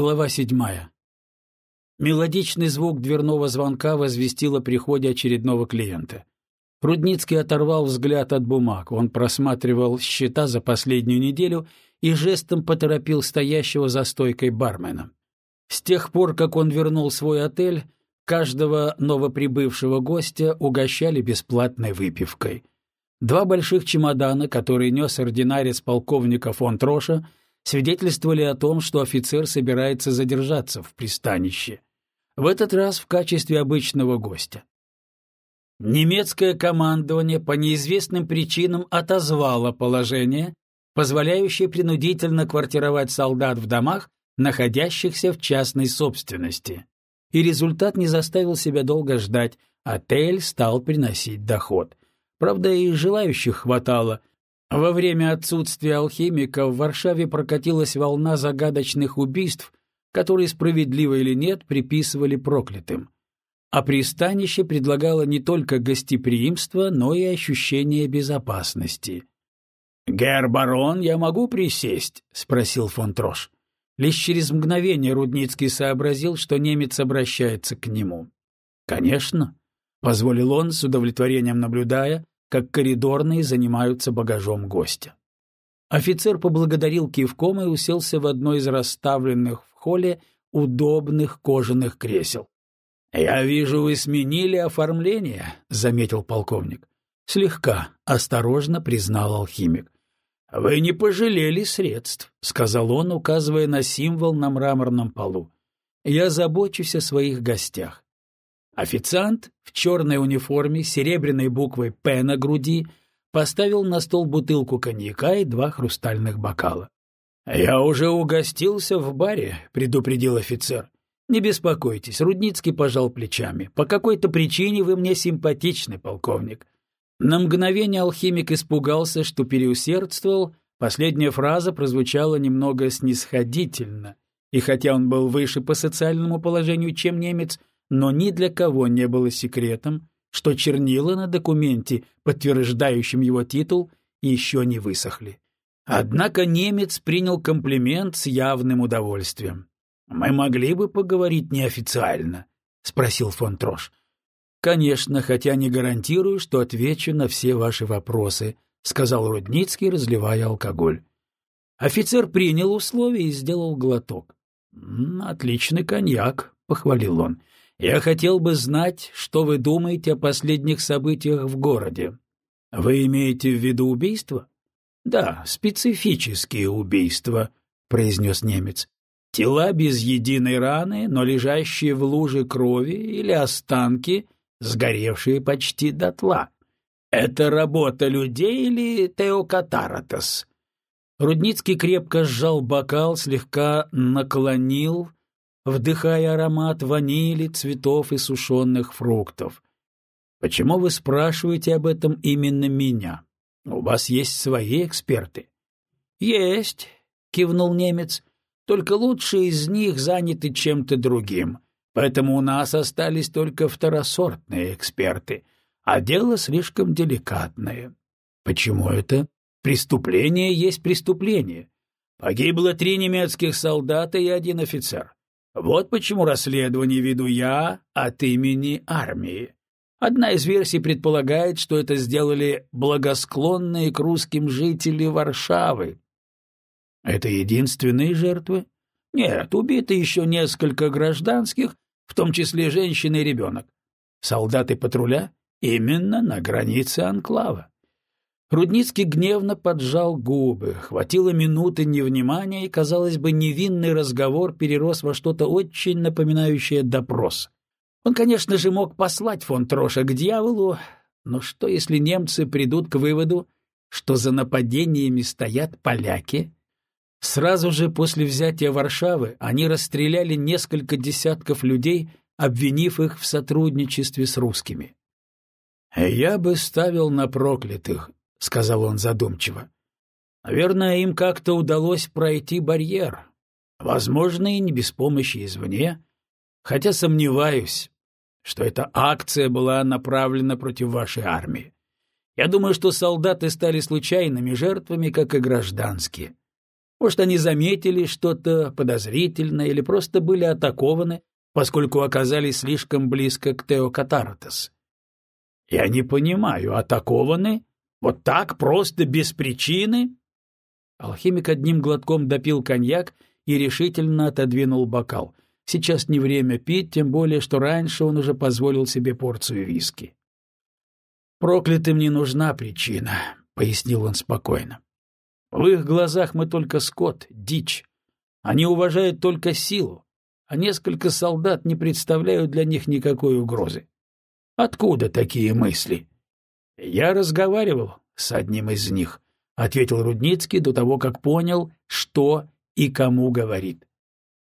Глава седьмая. Мелодичный звук дверного звонка возвестил о приходе очередного клиента. Рудницкий оторвал взгляд от бумаг. Он просматривал счета за последнюю неделю и жестом поторопил стоящего за стойкой бармена. С тех пор, как он вернул свой отель, каждого новоприбывшего гостя угощали бесплатной выпивкой. Два больших чемодана, которые нес ординарец полковника фон Троша, свидетельствовали о том, что офицер собирается задержаться в пристанище. В этот раз в качестве обычного гостя. Немецкое командование по неизвестным причинам отозвало положение, позволяющее принудительно квартировать солдат в домах, находящихся в частной собственности. И результат не заставил себя долго ждать, отель стал приносить доход. Правда, и желающих хватало, во время отсутствия алхимика в Варшаве прокатилась волна загадочных убийств, которые, справедливо или нет, приписывали проклятым. А пристанище предлагало не только гостеприимство, но и ощущение безопасности. «Гер барон, я могу присесть?» — спросил фон Трош. Лишь через мгновение Рудницкий сообразил, что немец обращается к нему. «Конечно», — позволил он, с удовлетворением наблюдая, как коридорные занимаются багажом гостя. Офицер поблагодарил кивком и уселся в одно из расставленных в холле удобных кожаных кресел. — Я вижу, вы сменили оформление, — заметил полковник. — Слегка, — осторожно признал алхимик. — Вы не пожалели средств, — сказал он, указывая на символ на мраморном полу. — Я забочусь о своих гостях. Официант в черной униформе с серебряной буквой «П» на груди поставил на стол бутылку коньяка и два хрустальных бокала. «Я уже угостился в баре», — предупредил офицер. «Не беспокойтесь», — Рудницкий пожал плечами. «По какой-то причине вы мне симпатичны, полковник». На мгновение алхимик испугался, что переусердствовал, последняя фраза прозвучала немного снисходительно, и хотя он был выше по социальному положению, чем немец, но ни для кого не было секретом, что чернила на документе, подтверждающем его титул, еще не высохли. Однако немец принял комплимент с явным удовольствием. «Мы могли бы поговорить неофициально?» — спросил фон Трош. «Конечно, хотя не гарантирую, что отвечу на все ваши вопросы», — сказал Рудницкий, разливая алкоголь. Офицер принял условия и сделал глоток. «Отличный коньяк», — похвалил он. Я хотел бы знать, что вы думаете о последних событиях в городе. Вы имеете в виду убийство? Да, специфические убийства, произнес немец. Тела без единой раны, но лежащие в луже крови или останки, сгоревшие почти дотла. Это работа людей или теокатаратос? Рудницкий крепко сжал бокал, слегка наклонил, вдыхая аромат ванили, цветов и сушеных фруктов. Почему вы спрашиваете об этом именно меня? У вас есть свои эксперты. Есть, кивнул немец. Только лучшие из них заняты чем-то другим. Поэтому у нас остались только второсортные эксперты, а дело слишком деликатное. Почему это? Преступление есть преступление. Погибло три немецких солдата и один офицер. Вот почему расследование веду я от имени армии. Одна из версий предполагает, что это сделали благосклонные к русским жители Варшавы. Это единственные жертвы? Нет, убиты еще несколько гражданских, в том числе женщина и ребенок. Солдаты патруля именно на границе анклава. Рудницкий гневно поджал губы. Хватило минуты невнимания, и, казалось бы, невинный разговор перерос во что-то очень напоминающее допрос. Он, конечно же, мог послать фон Троша к дьяволу, но что, если немцы придут к выводу, что за нападениями стоят поляки? Сразу же после взятия Варшавы они расстреляли несколько десятков людей, обвинив их в сотрудничестве с русскими. «Я бы ставил на проклятых», — сказал он задумчиво. «Наверное, им как-то удалось пройти барьер. Возможно, и не без помощи извне. Хотя сомневаюсь, что эта акция была направлена против вашей армии. Я думаю, что солдаты стали случайными жертвами, как и гражданские. Может, они заметили что-то подозрительное или просто были атакованы, поскольку оказались слишком близко к Теокатаратес. Я не понимаю, атакованы? Вот так, просто без причины? Алхимик одним глотком допил коньяк и решительно отодвинул бокал. Сейчас не время пить, тем более, что раньше он уже позволил себе порцию виски. «Проклятым не нужна причина», — пояснил он спокойно. «В их глазах мы только скот, дичь. Они уважают только силу, а несколько солдат не представляют для них никакой угрозы. Откуда такие мысли?» «Я разговаривал с одним из них», — ответил Рудницкий до того, как понял, что и кому говорит.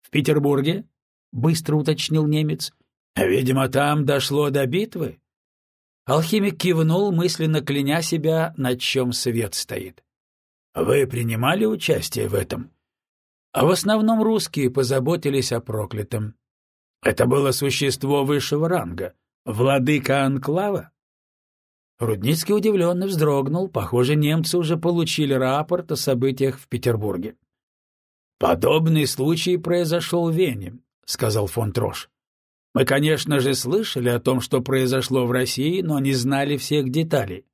«В Петербурге?» — быстро уточнил немец. «Видимо, там дошло до битвы?» Алхимик кивнул, мысленно кляня себя, на чем свет стоит. «Вы принимали участие в этом?» А в основном русские позаботились о проклятом. Это было существо высшего ранга, владыка Анклава. Рудницкий удивленно вздрогнул. Похоже, немцы уже получили рапорт о событиях в Петербурге. «Подобный случай произошел в Вене», — сказал фон Трош. «Мы, конечно же, слышали о том, что произошло в России, но не знали всех деталей».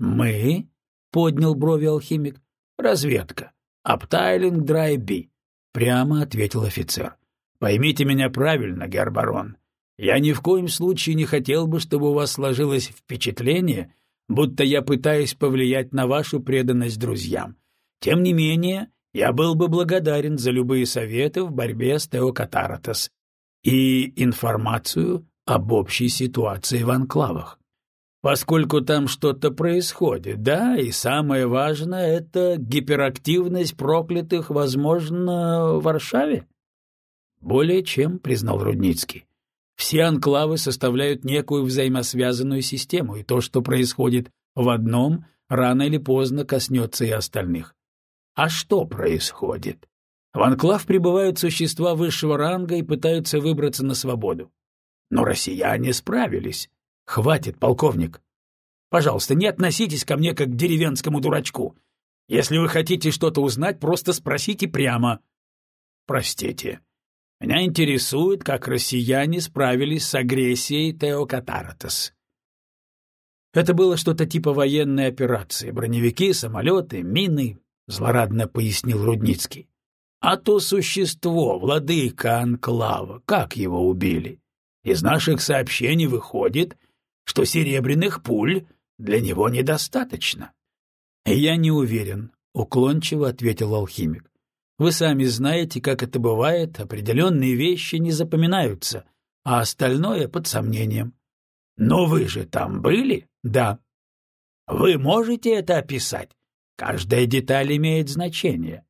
«Мы?» — поднял брови алхимик. «Разведка. Аптайлинг Драйби», — прямо ответил офицер. «Поймите меня правильно, гербарон. Я ни в коем случае не хотел бы, чтобы у вас сложилось впечатление, будто я пытаюсь повлиять на вашу преданность друзьям. Тем не менее, я был бы благодарен за любые советы в борьбе с Теокатаратос и информацию об общей ситуации в анклавах. Поскольку там что-то происходит, да, и самое важное — это гиперактивность проклятых, возможно, в Варшаве? Более чем, признал Рудницкий. Все анклавы составляют некую взаимосвязанную систему, и то, что происходит в одном, рано или поздно коснется и остальных. А что происходит? В анклав прибывают существа высшего ранга и пытаются выбраться на свободу. Но россияне справились. Хватит, полковник. Пожалуйста, не относитесь ко мне как к деревенскому дурачку. Если вы хотите что-то узнать, просто спросите прямо. Простите. Меня интересует, как россияне справились с агрессией Теокатаратос. Это было что-то типа военной операции. Броневики, самолеты, мины, — злорадно пояснил Рудницкий. «А то существо, владыка Анклава, как его убили? Из наших сообщений выходит, что серебряных пуль для него недостаточно». «Я не уверен», — уклончиво ответил алхимик. «Вы сами знаете, как это бывает, определенные вещи не запоминаются, а остальное под сомнением». «Но вы же там были?» «Да». «Вы можете это описать?» Каждая деталь имеет значение.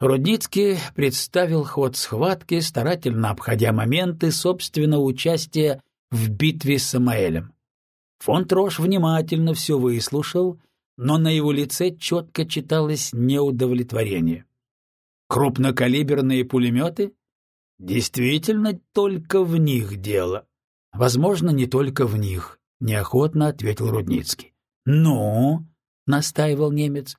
Рудницкий представил ход схватки, старательно обходя моменты собственного участия в битве с Самаэлем. Фон Трош внимательно все выслушал, но на его лице четко читалось неудовлетворение. Крупнокалиберные пулеметы? Действительно, только в них дело. Возможно, не только в них, — неохотно ответил Рудницкий. Ну, — настаивал немец.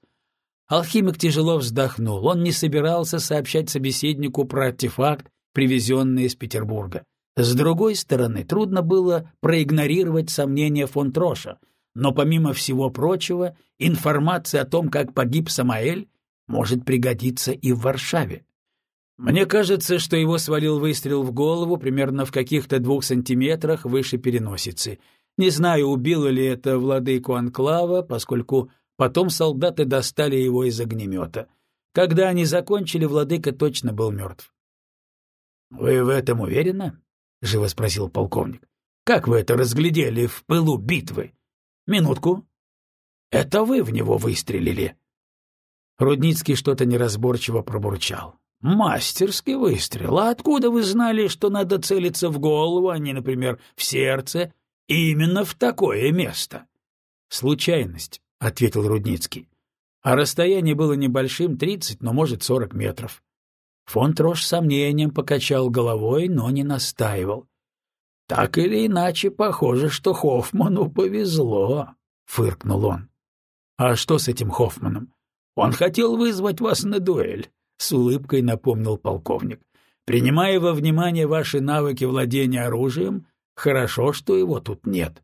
Алхимик тяжело вздохнул. Он не собирался сообщать собеседнику про артефакт, привезенный из Петербурга. С другой стороны, трудно было проигнорировать сомнения фон Троша, но помимо всего прочего, информация о том, как погиб Самаэль, может пригодиться и в Варшаве. Мне кажется, что его свалил выстрел в голову примерно в каких-то двух сантиметрах выше переносицы, не знаю, убило ли это владыку Анклава, поскольку потом солдаты достали его из огнемета. Когда они закончили, владыка точно был мертв. — Вы в этом уверены? — живо спросил полковник. — Как вы это разглядели в пылу битвы? — Минутку. — Это вы в него выстрелили? Рудницкий что-то неразборчиво пробурчал. — Мастерский выстрел. А откуда вы знали, что надо целиться в голову, а не, например, в сердце Именно в такое место. Случайность, ответил Рудницкий. А расстояние было небольшим, тридцать, но может сорок метров. Фон Трош сомнением покачал головой, но не настаивал. Так или иначе, похоже, что Хоффману повезло, фыркнул он. А что с этим Хоффманом? Он хотел вызвать вас на дуэль, — с улыбкой напомнил полковник. Принимая во внимание ваши навыки владения оружием, хорошо, что его тут нет.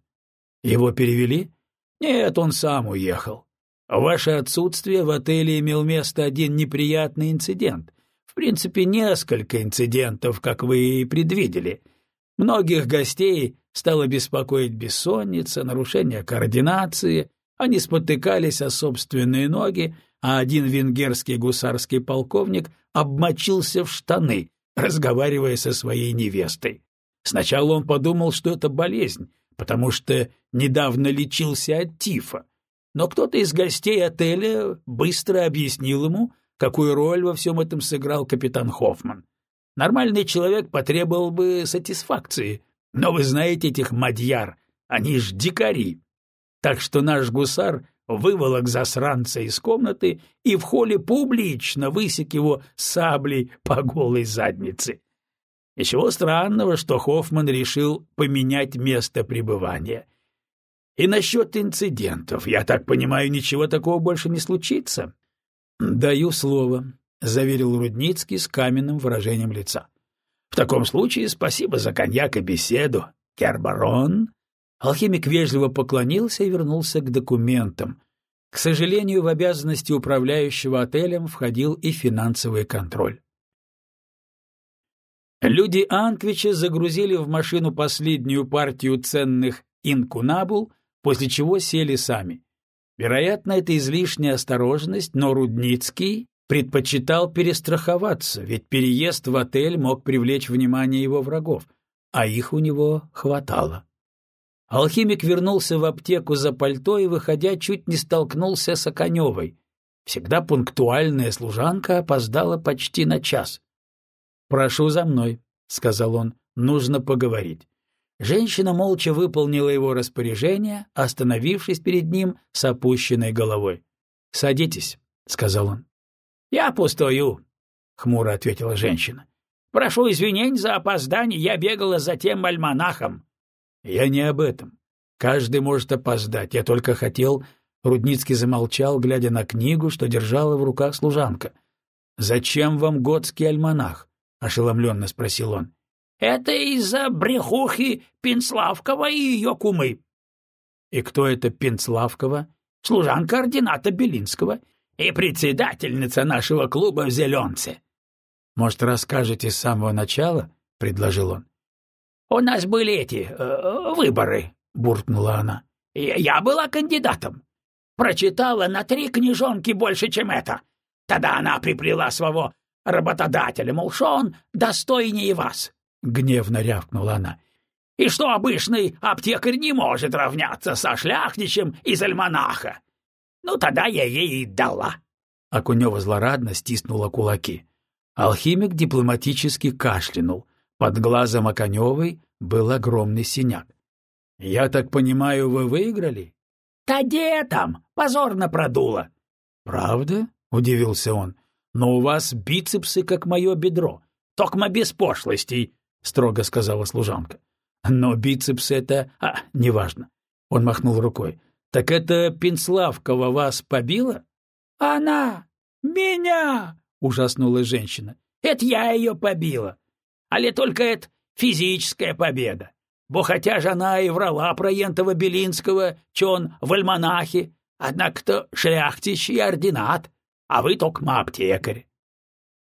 Его перевели? Нет, он сам уехал. В ваше отсутствие в отеле имел место один неприятный инцидент. В принципе, несколько инцидентов, как вы и предвидели. Многих гостей стало беспокоить бессонница, нарушение координации, они спотыкались о собственные ноги, а один венгерский гусарский полковник обмочился в штаны, разговаривая со своей невестой. Сначала он подумал, что это болезнь, потому что недавно лечился от тифа. Но кто-то из гостей отеля быстро объяснил ему, какую роль во всем этом сыграл капитан Хоффман. Нормальный человек потребовал бы сатисфакции, но вы знаете этих мадьяр, они ж дикари. Так что наш гусар выволок засранца из комнаты и в холле публично высек его саблей по голой заднице. Ничего странного, что Хоффман решил поменять место пребывания. И насчет инцидентов, я так понимаю, ничего такого больше не случится? — Даю слово, — заверил Рудницкий с каменным выражением лица. — В таком случае спасибо за коньяк и беседу, Кербарон. Алхимик вежливо поклонился и вернулся к документам. К сожалению, в обязанности управляющего отелем входил и финансовый контроль. Люди Анквича загрузили в машину последнюю партию ценных инкунабул, после чего сели сами. Вероятно, это излишняя осторожность, но Рудницкий предпочитал перестраховаться, ведь переезд в отель мог привлечь внимание его врагов, а их у него хватало. Алхимик вернулся в аптеку за пальто и, выходя, чуть не столкнулся с Оконевой. Всегда пунктуальная служанка опоздала почти на час. «Прошу за мной», — сказал он, — «нужно поговорить». Женщина молча выполнила его распоряжение, остановившись перед ним с опущенной головой. «Садитесь», — сказал он. «Я пустую», — хмуро ответила женщина. «Прошу извинений за опоздание, я бегала за тем альманахом». «Я не об этом. Каждый может опоздать. Я только хотел...» Рудницкий замолчал, глядя на книгу, что держала в руках служанка. «Зачем вам готский альманах?» — ошеломленно спросил он. — Это из-за брехухи Пенславкова и ее кумы. — И кто это Пенславкова? — Служанка ордината Белинского и председательница нашего клуба в Зеленце. — Может, расскажете с самого начала? — предложил он. — У нас были эти э, выборы, — буркнула она. — Я была кандидатом. Прочитала на три книжонки больше, чем это. Тогда она приплела своего работодателя, мол, что он достойнее вас, — гневно рявкнула она. — И что обычный аптекарь не может равняться со шляхтичем из альманаха. Ну, тогда я ей и дала. Акунева злорадно стиснула кулаки. Алхимик дипломатически кашлянул. Под глазом Оконевой был огромный синяк. — Я так понимаю, вы выиграли? — Да где там? Позорно продуло. — Правда? — удивился он но у вас бицепсы, как мое бедро. Токма без пошлостей, — строго сказала служанка. — Но бицепсы это... А, неважно. Он махнул рукой. — Так это Пенславкова вас побила? — Она! Меня! — ужаснулась женщина. — Это я ее побила. Але только это физическая победа. Бо хотя же она и врала про Ентова Белинского, че он в альманахе, однако-то шляхтич и ординат а вы только аптекарь.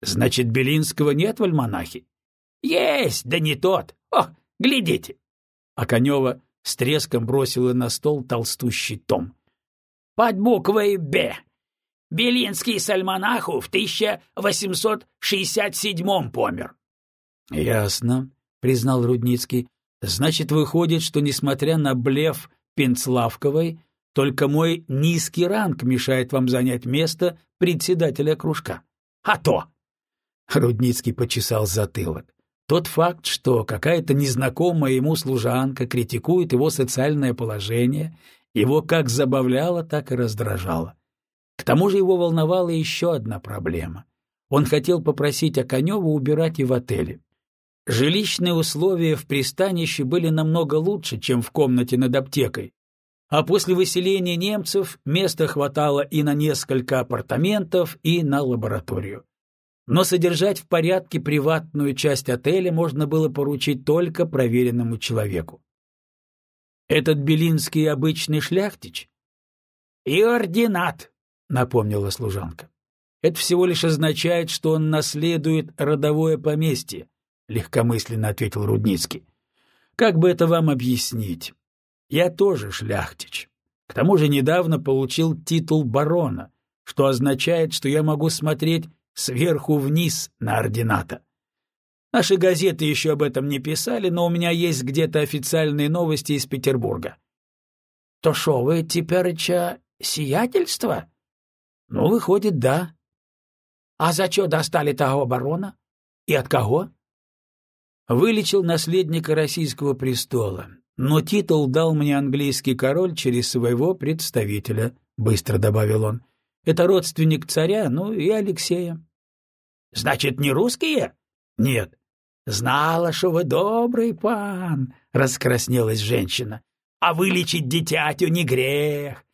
Значит, Белинского нет в альманахе? Есть, да не тот. О, глядите. А Конева с треском бросила на стол толстущий том. Под буквой «Б». Белинский с альманаху в 1867 помер. — Ясно, — признал Рудницкий. — Значит, выходит, что, несмотря на блеф Пенцлавковой, только мой низкий ранг мешает вам занять место председателя кружка. А то! Рудницкий почесал затылок. Тот факт, что какая-то незнакомая ему служанка критикует его социальное положение, его как забавляло, так и раздражало. К тому же его волновала еще одна проблема. Он хотел попросить Оконева убирать и в отеле. Жилищные условия в пристанище были намного лучше, чем в комнате над аптекой, а после выселения немцев места хватало и на несколько апартаментов, и на лабораторию. Но содержать в порядке приватную часть отеля можно было поручить только проверенному человеку. Этот Белинский обычный шляхтич? И ординат, напомнила служанка. Это всего лишь означает, что он наследует родовое поместье, легкомысленно ответил Рудницкий. Как бы это вам объяснить? Я тоже шляхтич. К тому же недавно получил титул барона, что означает, что я могу смотреть сверху вниз на ордината. Наши газеты еще об этом не писали, но у меня есть где-то официальные новости из Петербурга. — То шо, вы тепереча сиятельство? — Ну, выходит, да. — А за что достали того барона? И от кого? — Вылечил наследника российского престола, но титул дал мне английский король через своего представителя, — быстро добавил он. — Это родственник царя, ну и Алексея. — Значит, не русские? — Нет. Знала, что вы добрый пан, раскраснелась женщина. А вылечить дитятю не грех.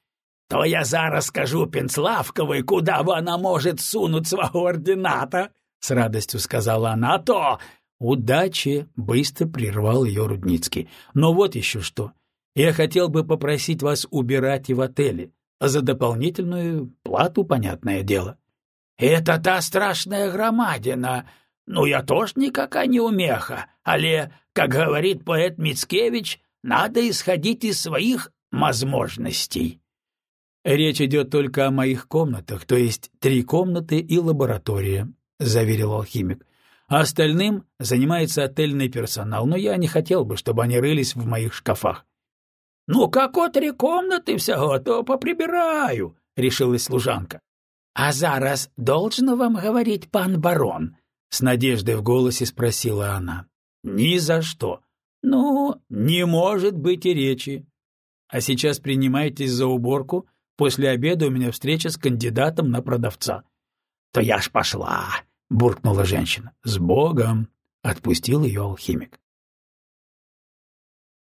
То я зараз скажу Пенцлавковой, куда вона может сунуть свого ордината, с радостью сказала она, а то... Удачи, быстро прервал ее Рудницкий. Но вот еще что. Я хотел бы попросить вас убирать и в отеле, за дополнительную плату, понятное дело. — Это та страшная громадина, ну, я тоже никакая не умеха, але, как говорит поэт Мицкевич, надо исходить из своих возможностей. Речь идет только о моих комнатах, то есть три комнаты и лаборатория, заверил алхимик. А остальным занимается отельный персонал, но я не хотел бы, чтобы они рылись в моих шкафах. — Ну, как о три комнаты всего, то поприбираю, — решилась служанка. — А зараз должно вам говорить пан барон, с надеждой в голосе спросила она. Ни за что. Ну, не может быть и речи. А сейчас принимайтесь за уборку. После обеда у меня встреча с кандидатом на продавца. То я ж пошла, буркнула женщина. С Богом, отпустил ее алхимик.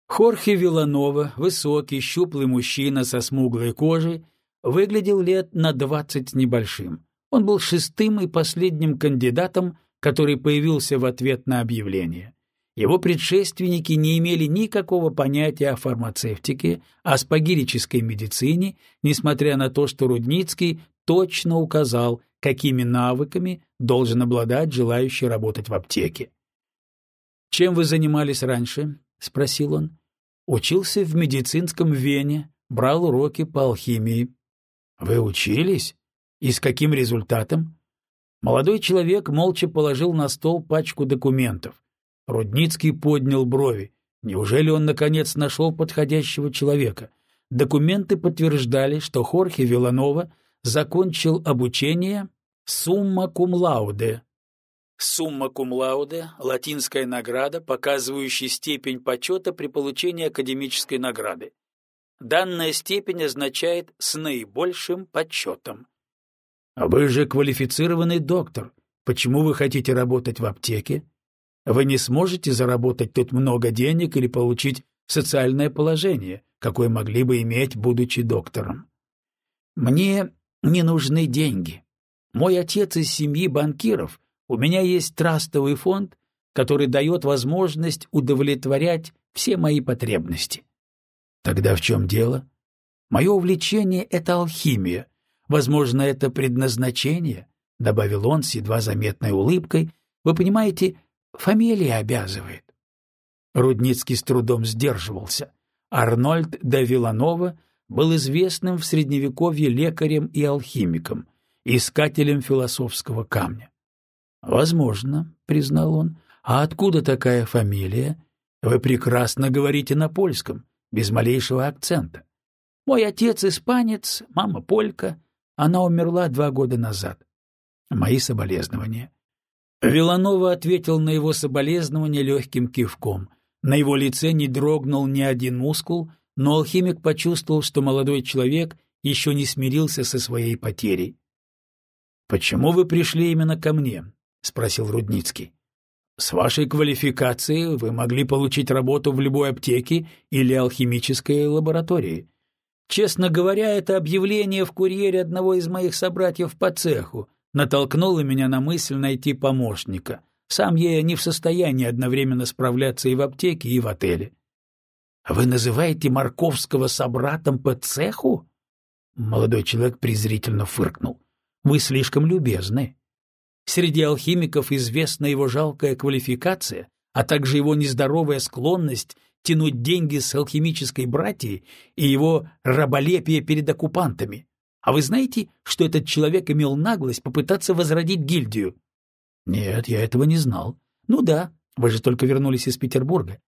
Хорхе Виланова, высокий, щуплый мужчина со смуглой кожей, выглядел лет на двадцать с небольшим. Он был шестым и последним кандидатом который появился в ответ на объявление. Его предшественники не имели никакого понятия о фармацевтике, о спагирической медицине, несмотря на то, что Рудницкий точно указал, какими навыками должен обладать желающий работать в аптеке. «Чем вы занимались раньше?» — спросил он. «Учился в медицинском Вене, брал уроки по алхимии». «Вы учились? И с каким результатом?» Молодой человек молча положил на стол пачку документов. Рудницкий поднял брови. Неужели он, наконец, нашел подходящего человека? Документы подтверждали, что Хорхе Виланова закончил обучение «сумма кум лауде». «Сумма кум лауде» — латинская награда, показывающая степень почета при получении академической награды. Данная степень означает «с наибольшим почетом». А вы же квалифицированный доктор. Почему вы хотите работать в аптеке? Вы не сможете заработать тут много денег или получить социальное положение, какое могли бы иметь, будучи доктором. Мне не нужны деньги. Мой отец из семьи банкиров. У меня есть трастовый фонд, который дает возможность удовлетворять все мои потребности. Тогда в чем дело? Мое увлечение — это алхимия, Возможно, это предназначение, — добавил он с едва заметной улыбкой. Вы понимаете, фамилия обязывает. Рудницкий с трудом сдерживался. Арнольд де Виланова был известным в Средневековье лекарем и алхимиком, искателем философского камня. «Возможно», — признал он. «А откуда такая фамилия? Вы прекрасно говорите на польском, без малейшего акцента. Мой отец испанец, мама полька, она умерла два года назад. Мои соболезнования. Виланова ответил на его соболезнования легким кивком. На его лице не дрогнул ни один мускул, но алхимик почувствовал, что молодой человек еще не смирился со своей потерей. «Почему вы пришли именно ко мне?» — спросил Рудницкий. «С вашей квалификацией вы могли получить работу в любой аптеке или алхимической лаборатории. Честно говоря, это объявление в курьере одного из моих собратьев по цеху натолкнуло меня на мысль найти помощника. Сам я не в состоянии одновременно справляться и в аптеке, и в отеле. — Вы называете Марковского собратом по цеху? Молодой человек презрительно фыркнул. — Вы слишком любезны. Среди алхимиков известна его жалкая квалификация, а также его нездоровая склонность тянуть деньги с алхимической братьей и его раболепие перед оккупантами. А вы знаете, что этот человек имел наглость попытаться возродить гильдию? Нет, я этого не знал. Ну да, вы же только вернулись из Петербурга.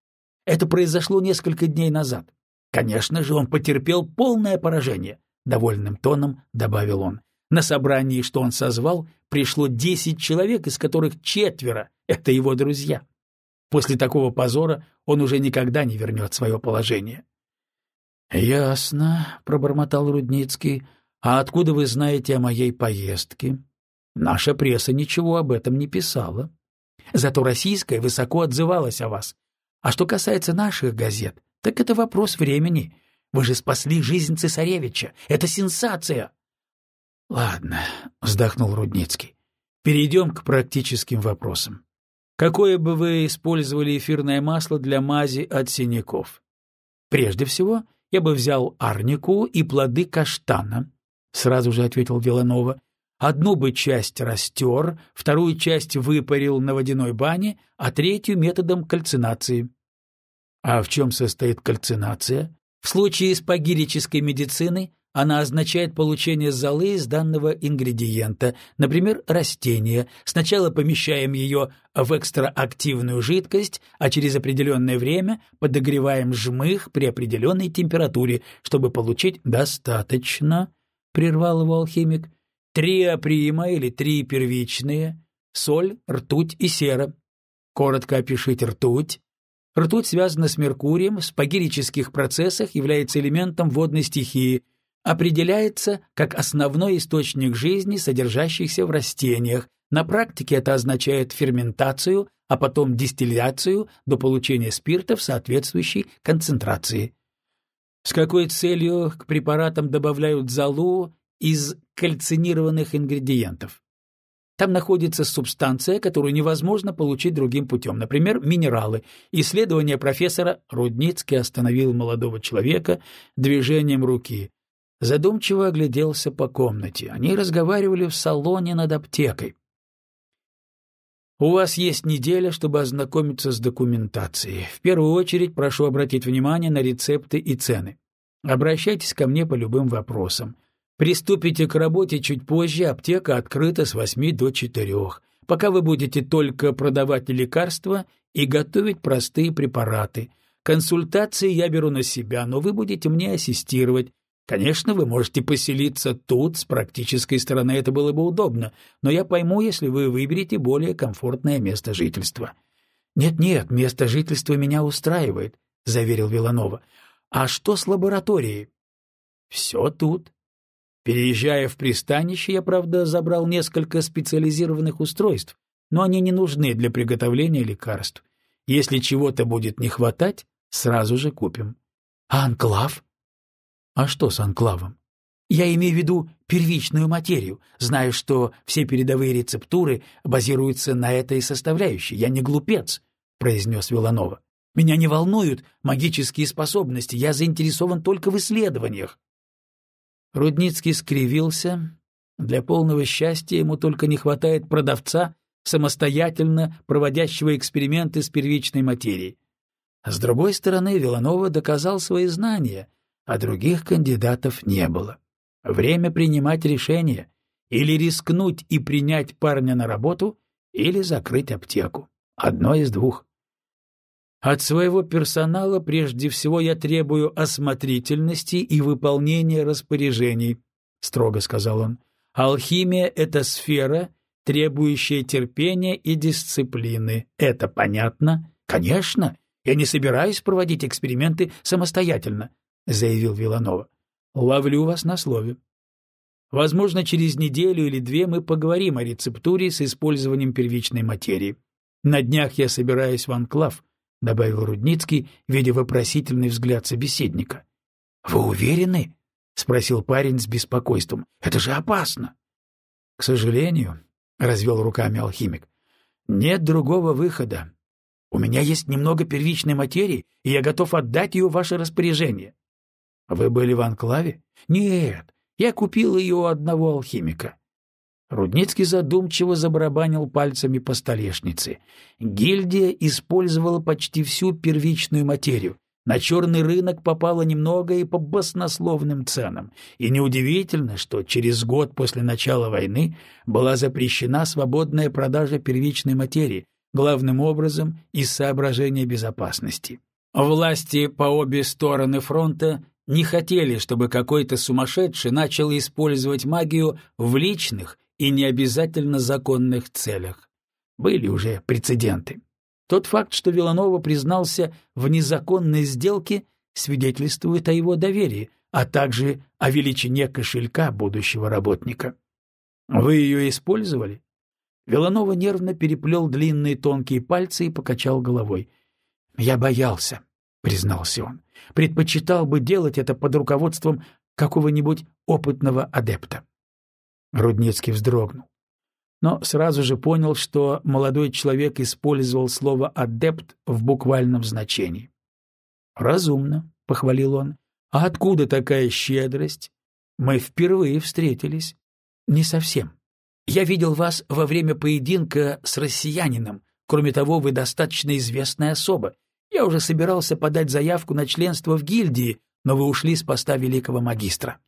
Это произошло несколько дней назад. Конечно же, он потерпел полное поражение, довольным тоном добавил он. На собрании, что он созвал, пришло десять человек, из которых четверо — это его друзья. После такого позора он уже никогда не вернет свое положение. — Ясно, — пробормотал Рудницкий. — А откуда вы знаете о моей поездке? Наша пресса ничего об этом не писала. Зато российская высоко отзывалась о вас. А что касается наших газет, так это вопрос времени. Вы же спасли жизнь цесаревича. Это сенсация. — Ладно, — вздохнул Рудницкий. — Перейдем к практическим вопросам. Какое бы вы использовали эфирное масло для мази от синяков? Прежде всего, я бы взял арнику и плоды каштана, сразу же ответил Виланова. Одну бы часть растер, вторую часть выпарил на водяной бане, а третью методом кальцинации. А в чем состоит кальцинация? В случае спагирической медицины она означает получение золы из данного ингредиента, например, растения. Сначала помещаем ее в экстраактивную жидкость, а через определенное время подогреваем жмых при определенной температуре, чтобы получить достаточно, — прервал его алхимик, — три априма или три первичные, соль, ртуть и сера. Коротко опишите ртуть. Ртуть связана с Меркурием, в спагирических процессах является элементом водной стихии — определяется как основной источник жизни, содержащийся в растениях. На практике это означает ферментацию, а потом дистилляцию до получения спирта в соответствующей концентрации. С какой целью к препаратам добавляют золу из кальцинированных ингредиентов? Там находится субстанция, которую невозможно получить другим путем, например, минералы. Исследование профессора Рудницкий остановил молодого человека движением руки задумчиво огляделся по комнате. Они разговаривали в салоне над аптекой. «У вас есть неделя, чтобы ознакомиться с документацией. В первую очередь прошу обратить внимание на рецепты и цены. Обращайтесь ко мне по любым вопросам. Приступите к работе чуть позже, аптека открыта с восьми до четырех. Пока вы будете только продавать лекарства и готовить простые препараты. Консультации я беру на себя, но вы будете мне ассистировать, Конечно, вы можете поселиться тут, с практической стороны это было бы удобно, но я пойму, если вы выберете более комфортное место жительства. Нет-нет, место жительства меня устраивает, заверил Виланова. А что с лабораторией? Все тут. Переезжая в пристанище, я, правда, забрал несколько специализированных устройств, но они не нужны для приготовления лекарств. Если чего-то будет не хватать, сразу же купим. А анклав? А что с анклавом? Я имею в виду первичную материю. Знаю, что все передовые рецептуры базируются на этой составляющей. Я не глупец, произнес Виланова. Меня не волнуют магические способности, я заинтересован только в исследованиях. Рудницкий скривился. Для полного счастья ему только не хватает продавца, самостоятельно проводящего эксперименты с первичной материей. С другой стороны, Виланова доказал свои знания, а других кандидатов не было. Время принимать решение — или рискнуть и принять парня на работу, или закрыть аптеку. Одно из двух. От своего персонала прежде всего я требую осмотрительности и выполнения распоряжений, — строго сказал он. Алхимия — это сфера, требующая терпения и дисциплины. Это понятно? Конечно. Я не собираюсь проводить эксперименты самостоятельно. — заявил Виланова. — Ловлю вас на слове. Возможно, через неделю или две мы поговорим о рецептуре с использованием первичной материи. На днях я собираюсь в анклав, — добавил Рудницкий, видя вопросительный взгляд собеседника. — Вы уверены? — спросил парень с беспокойством. «Это же опасно!» «К сожалению», — развел руками алхимик, — «нет другого выхода. У меня есть немного первичной материи, и я готов отдать ее в ваше распоряжение». «Вы были в анклаве?» «Нет, я купил ее у одного алхимика». Рудницкий задумчиво забарабанил пальцами по столешнице. Гильдия использовала почти всю первичную материю, на черный рынок попало немного и по баснословным ценам, и неудивительно, что через год после начала войны была запрещена свободная продажа первичной материи, главным образом из соображения безопасности. Власти по обе стороны фронта не хотели, чтобы какой-то сумасшедший начал использовать магию в личных и не обязательно законных целях. Были уже прецеденты. Тот факт, что Виланова признался в незаконной сделке, свидетельствует о его доверии, а также о величине кошелька будущего работника. Вы ее использовали? Виланова нервно переплел длинные тонкие пальцы и покачал головой. «Я боялся», — признался он. «Предпочитал бы делать это под руководством какого-нибудь опытного адепта». Рудницкий вздрогнул но сразу же понял, что молодой человек использовал слово «адепт» в буквальном значении. «Разумно», — похвалил он. «А откуда такая щедрость? Мы впервые встретились». «Не совсем. Я видел вас во время поединка с россиянином. Кроме того, вы достаточно известная особа. Я уже собирался подать заявку на членство в гильдии, но вы ушли с поста великого магистра».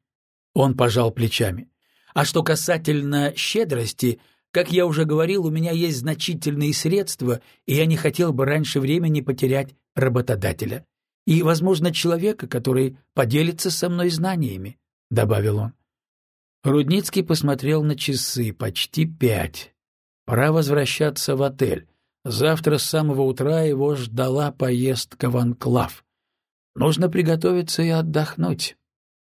Он пожал плечами. «А что касательно щедрости, как я уже говорил, у меня есть значительные средства, и я не хотел бы раньше времени потерять работодателя. И, возможно, человека, который поделится со мной знаниями», — добавил он. Рудницкий посмотрел на часы, почти пять. Пора возвращаться в отель. Завтра с самого утра его ждала поездка в Анклав. Нужно приготовиться и отдохнуть.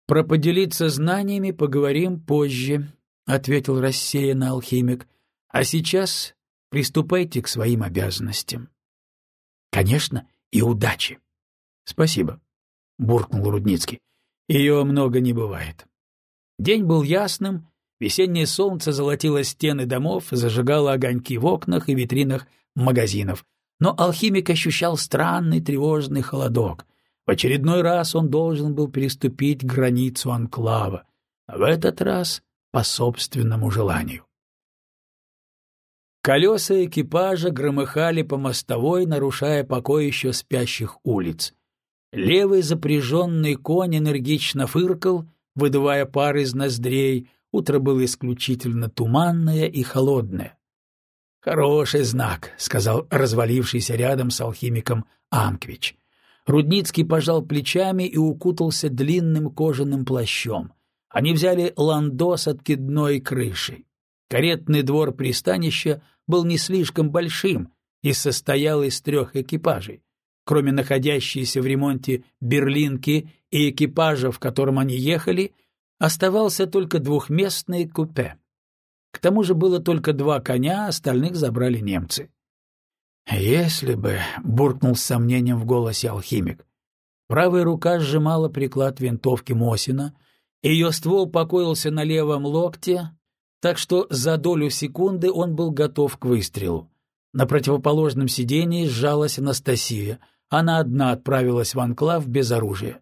Про поделиться знаниями поговорим позже, — ответил рассеянно алхимик. — А сейчас приступайте к своим обязанностям. — Конечно, и удачи. — Спасибо, — буркнул Рудницкий. — Ее много не бывает. День был ясным, весеннее солнце золотило стены домов, зажигало огоньки в окнах и витринах магазинов. Но алхимик ощущал странный тревожный холодок. В очередной раз он должен был переступить границу анклава. В этот раз по собственному желанию. Колеса экипажа громыхали по мостовой, нарушая покой еще спящих улиц. Левый запряженный конь энергично фыркал, выдувая пар из ноздрей, утро было исключительно туманное и холодное. «Хороший знак», — сказал развалившийся рядом с алхимиком Амквич. Рудницкий пожал плечами и укутался длинным кожаным плащом. Они взяли ландо с откидной крышей. Каретный двор пристанища был не слишком большим и состоял из трех экипажей. Кроме находящейся в ремонте берлинки и экипажа, в котором они ехали, оставался только двухместный купе. К тому же было только два коня, остальных забрали немцы. «Если бы», — буркнул с сомнением в голосе алхимик, правая рука сжимала приклад винтовки Мосина — ее ствол покоился на левом локте, так что за долю секунды он был готов к выстрелу. На противоположном сидении сжалась Анастасия. Она одна отправилась в анклав без оружия.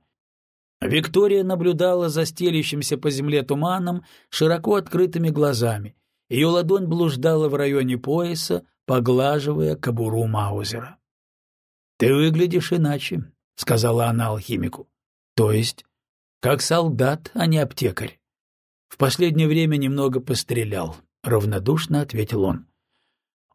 Виктория наблюдала за стелящимся по земле туманом широко открытыми глазами. Ее ладонь блуждала в районе пояса, поглаживая кобуру Маузера. — Ты выглядишь иначе, — сказала она алхимику. — То есть? Как солдат, а не аптекарь. В последнее время немного пострелял, — равнодушно ответил он.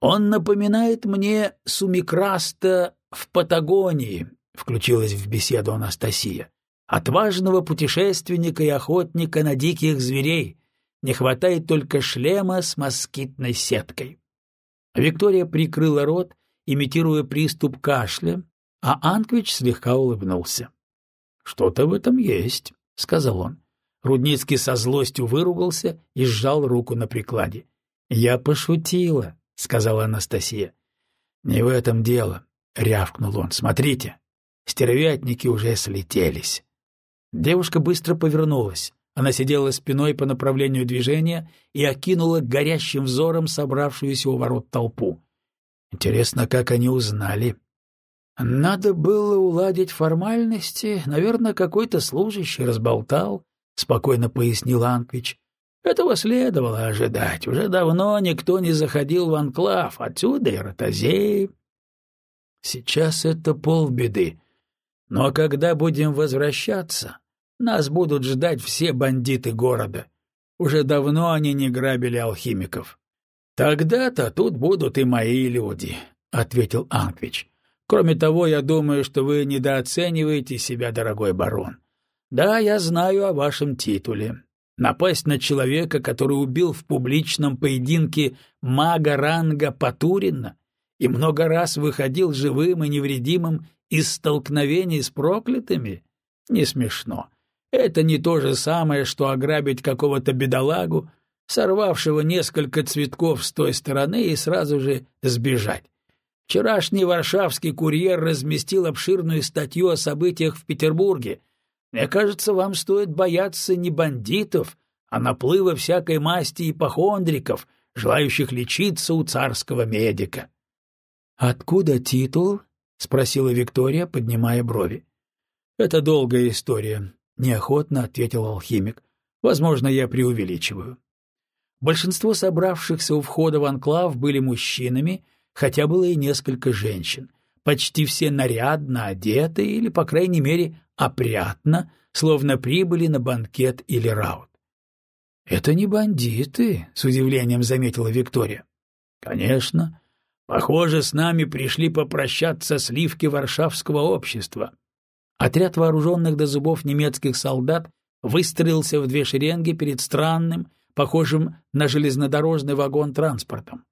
Он напоминает мне Сумикраста в Патагонии, — включилась в беседу Анастасия. Отважного путешественника и охотника на диких зверей. Не хватает только шлема с москитной сеткой. Виктория прикрыла рот, имитируя приступ кашля, а Анквич слегка улыбнулся. — Что-то в этом есть, — сказал он. Рудницкий со злостью выругался и сжал руку на прикладе. — Я пошутила, — сказала Анастасия. — Не в этом дело, — рявкнул он. — Смотрите, стервятники уже слетелись. Девушка быстро повернулась. Она сидела спиной по направлению движения и окинула горящим взором собравшуюся у ворот толпу. Интересно, как они узнали. Надо было уладить формальности, наверное, какой-то служащий разболтал, — спокойно пояснил Анквич. Этого следовало ожидать. Уже давно никто не заходил в анклав, отсюда и ротозеи. Сейчас это полбеды. Но когда будем возвращаться, нас будут ждать все бандиты города. Уже давно они не грабили алхимиков. Тогда-то тут будут и мои люди, — ответил Анквич. Кроме того, я думаю, что вы недооцениваете себя, дорогой барон. Да, я знаю о вашем титуле. Напасть на человека, который убил в публичном поединке мага ранга Патурина и много раз выходил живым и невредимым из столкновений с проклятыми, не смешно. Это не то же самое, что ограбить какого-то бедолагу, сорвавшего несколько цветков с той стороны и сразу же сбежать. Вчерашний варшавский курьер разместил обширную статью о событиях в Петербурге — мне кажется, вам стоит бояться не бандитов, а наплыва всякой масти ипохондриков, желающих лечиться у царского медика. — Откуда титул? — спросила Виктория, поднимая брови. — Это долгая история, — неохотно ответил алхимик. — Возможно, я преувеличиваю. Большинство собравшихся у входа в анклав были мужчинами, хотя было и несколько женщин. Почти все нарядно одеты или, по крайней мере, опрятно, словно прибыли на банкет или раут. «Это не бандиты», — с удивлением заметила Виктория. «Конечно. Похоже, с нами пришли попрощаться сливки варшавского общества». Отряд вооруженных до зубов немецких солдат выстроился в две шеренги перед странным, похожим на железнодорожный вагон транспортом.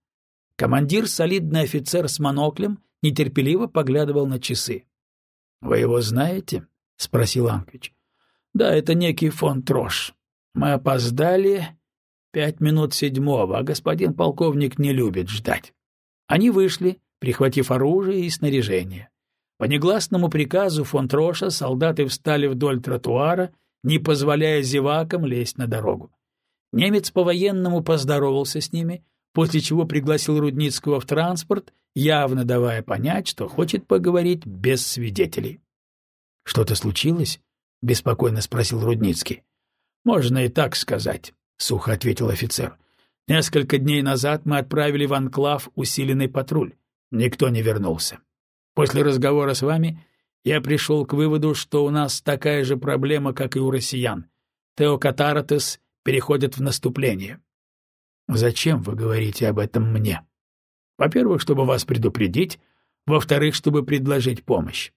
Командир, солидный офицер с моноклем, нетерпеливо поглядывал на часы. — Вы его знаете? — спросил Анквич. — Да, это некий фон Трош. Мы опоздали пять минут седьмого, а господин полковник не любит ждать. Они вышли, прихватив оружие и снаряжение. По негласному приказу фон Троша солдаты встали вдоль тротуара, не позволяя зевакам лезть на дорогу. Немец по-военному поздоровался с ними, после чего пригласил Рудницкого в транспорт, явно давая понять, что хочет поговорить без свидетелей. — Что-то случилось? — беспокойно спросил Рудницкий. — Можно и так сказать, — сухо ответил офицер. — Несколько дней назад мы отправили в анклав усиленный патруль. Никто не вернулся. После разговора с вами я пришел к выводу, что у нас такая же проблема, как и у россиян. Теокатаратес переходит в наступление. Зачем вы говорите об этом мне? Во-первых, чтобы вас предупредить, во-вторых, чтобы предложить помощь.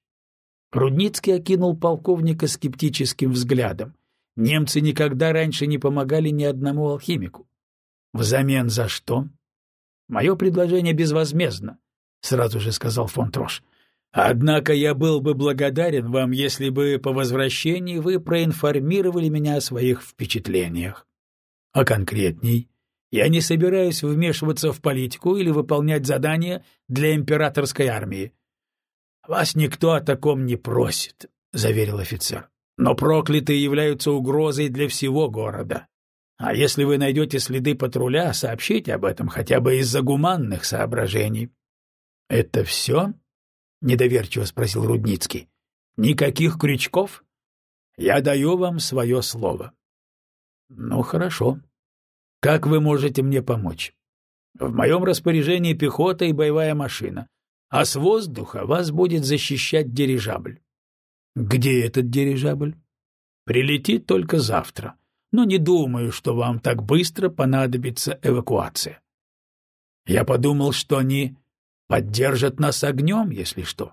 Рудницкий окинул полковника скептическим взглядом. Немцы никогда раньше не помогали ни одному алхимику. Взамен за что? Мое предложение безвозмездно, сразу же сказал фон Трош. Однако я был бы благодарен вам, если бы по возвращении вы проинформировали меня о своих впечатлениях. А конкретней, я не собираюсь вмешиваться в политику или выполнять задания для императорской армии. — Вас никто о таком не просит, — заверил офицер. — Но проклятые являются угрозой для всего города. А если вы найдете следы патруля, сообщите об этом хотя бы из-за гуманных соображений. — Это все? — недоверчиво спросил Рудницкий. — Никаких крючков? Я даю вам свое слово. — Ну, хорошо. Как вы можете мне помочь? В моем распоряжении пехота и боевая машина а с воздуха вас будет защищать дирижабль. Где этот дирижабль? Прилетит только завтра, но не думаю, что вам так быстро понадобится эвакуация. Я подумал, что они поддержат нас огнем, если что.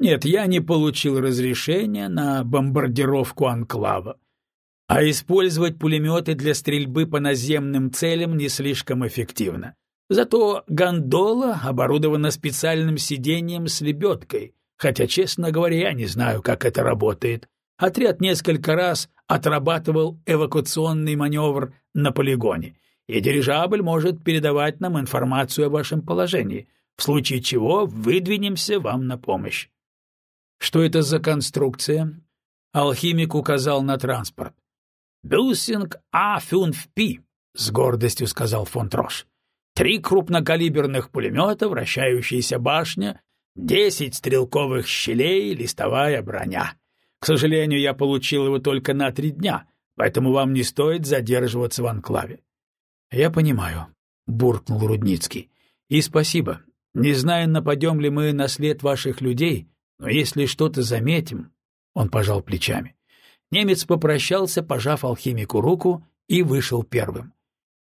Нет, я не получил разрешения на бомбардировку анклава, а использовать пулеметы для стрельбы по наземным целям не слишком эффективно. Зато гондола оборудована специальным сиденьем с лебедкой, хотя, честно говоря, я не знаю, как это работает. Отряд несколько раз отрабатывал эвакуационный маневр на полигоне, и дирижабль может передавать нам информацию о вашем положении, в случае чего выдвинемся вам на помощь. Что это за конструкция? Алхимик указал на транспорт. «Бюссинг А-5П», — с гордостью сказал фон Трош. «Три крупнокалиберных пулемета, вращающаяся башня, десять стрелковых щелей, листовая броня. К сожалению, я получил его только на три дня, поэтому вам не стоит задерживаться в анклаве». «Я понимаю», — буркнул Рудницкий. «И спасибо. Не знаю, нападем ли мы на след ваших людей, но если что-то заметим...» Он пожал плечами. Немец попрощался, пожав алхимику руку, и вышел первым.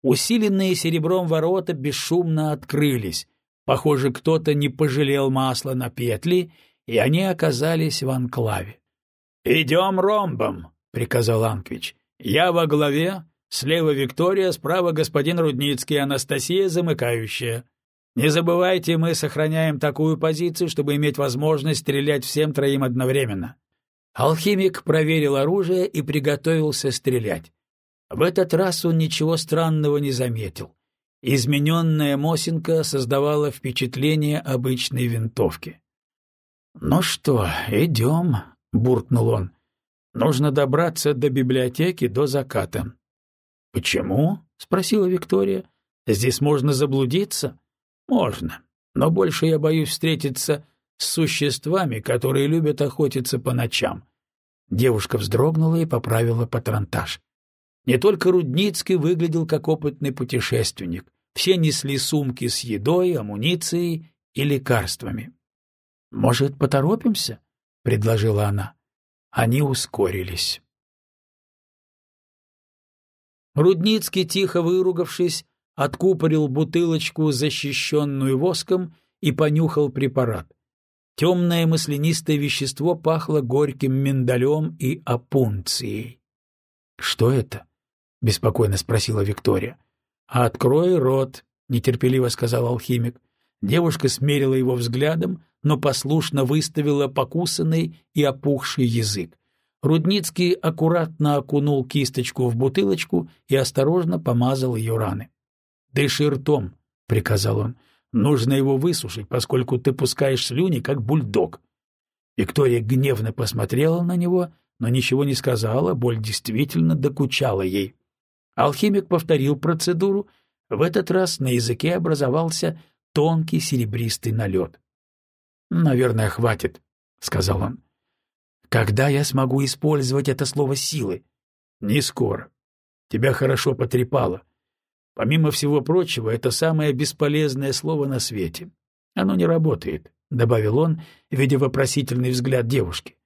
Усиленные серебром ворота бесшумно открылись. Похоже, кто-то не пожалел масла на петли, и они оказались в анклаве. — Идем ромбом, — приказал Анквич. — Я во главе, слева Виктория, справа господин Рудницкий, Анастасия замыкающая. Не забывайте, мы сохраняем такую позицию, чтобы иметь возможность стрелять всем троим одновременно. Алхимик проверил оружие и приготовился стрелять. В этот раз он ничего странного не заметил. Измененная Мосинка создавала впечатление обычной винтовки. «Ну что, идем», — буркнул он. «Нужно добраться до библиотеки до заката». «Почему?» — спросила Виктория. «Здесь можно заблудиться?» «Можно, но больше я боюсь встретиться с существами, которые любят охотиться по ночам. Девушка вздрогнула и поправила патронтаж. Не только Рудницкий выглядел как опытный путешественник. Все несли сумки с едой, амуницией и лекарствами. «Может, поторопимся?» — предложила она. Они ускорились. Рудницкий, тихо выругавшись, откупорил бутылочку, защищенную воском, и понюхал препарат. Темное маслянистое вещество пахло горьким миндалем и опунцией. — Что это? — беспокойно спросила Виктория. — Открой рот, — нетерпеливо сказал алхимик. Девушка смерила его взглядом, но послушно выставила покусанный и опухший язык. Рудницкий аккуратно окунул кисточку в бутылочку и осторожно помазал ее раны. — Дыши ртом, — приказал он. Нужно его высушить, поскольку ты пускаешь слюни, как бульдог. Виктория гневно посмотрела на него, но ничего не сказала, боль действительно докучала ей. Алхимик повторил процедуру, в этот раз на языке образовался тонкий серебристый налет. «Наверное, хватит», — сказал он. «Когда я смогу использовать это слово силы?» «Не скоро. Тебя хорошо потрепало. Помимо всего прочего, это самое бесполезное слово на свете. Оно не работает, — добавил он, видя вопросительный взгляд девушки.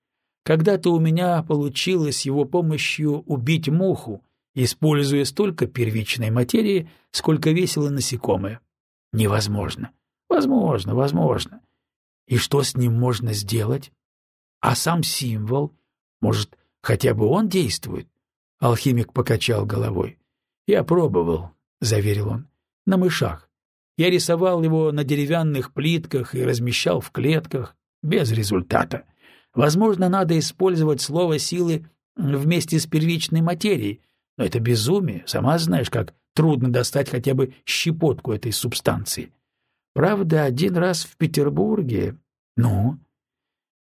Когда-то у меня получилось его помощью убить муху, используя столько первичной материи, сколько весило насекомое. Невозможно. Возможно, возможно. И что с ним можно сделать? А сам символ? Может, хотя бы он действует? Алхимик покачал головой. Я пробовал, заверил он, — на мышах. Я рисовал его на деревянных плитках и размещал в клетках, без результата. Возможно, надо использовать слово силы вместе с первичной материей, но это безумие, сама знаешь, как трудно достать хотя бы щепотку этой субстанции. Правда, один раз в Петербурге... Ну?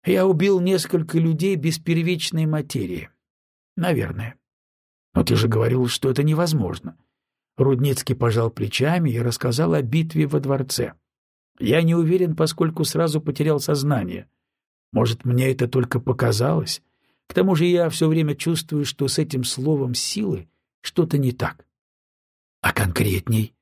Я убил несколько людей без первичной материи. Наверное. Но ты же говорил, что это невозможно. Рудницкий пожал плечами и рассказал о битве во дворце. Я не уверен, поскольку сразу потерял сознание. Может, мне это только показалось? К тому же я все время чувствую, что с этим словом «силы» что-то не так. А конкретней?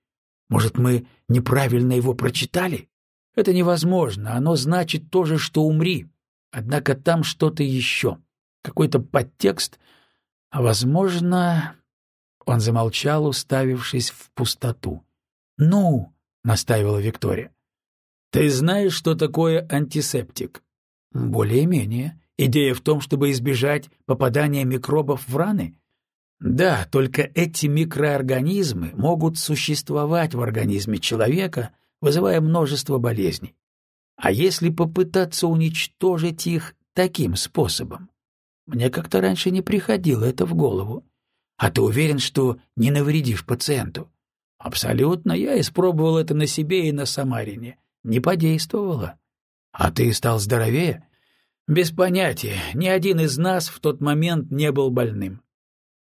Может, мы неправильно его прочитали? Это невозможно, оно значит то же, что «умри». Однако там что-то еще, какой-то подтекст, а, возможно, он замолчал, уставившись в пустоту. «Ну!» — настаивала Виктория. «Ты знаешь, что такое антисептик?» «Более-менее. Идея в том, чтобы избежать попадания микробов в раны?» «Да, только эти микроорганизмы могут существовать в организме человека, вызывая множество болезней. А если попытаться уничтожить их таким способом? Мне как-то раньше не приходило это в голову. А ты уверен, что не навредишь пациенту? Абсолютно. Я испробовал это на себе и на Самарине. Не подействовало. А ты стал здоровее? Без понятия, ни один из нас в тот момент не был больным.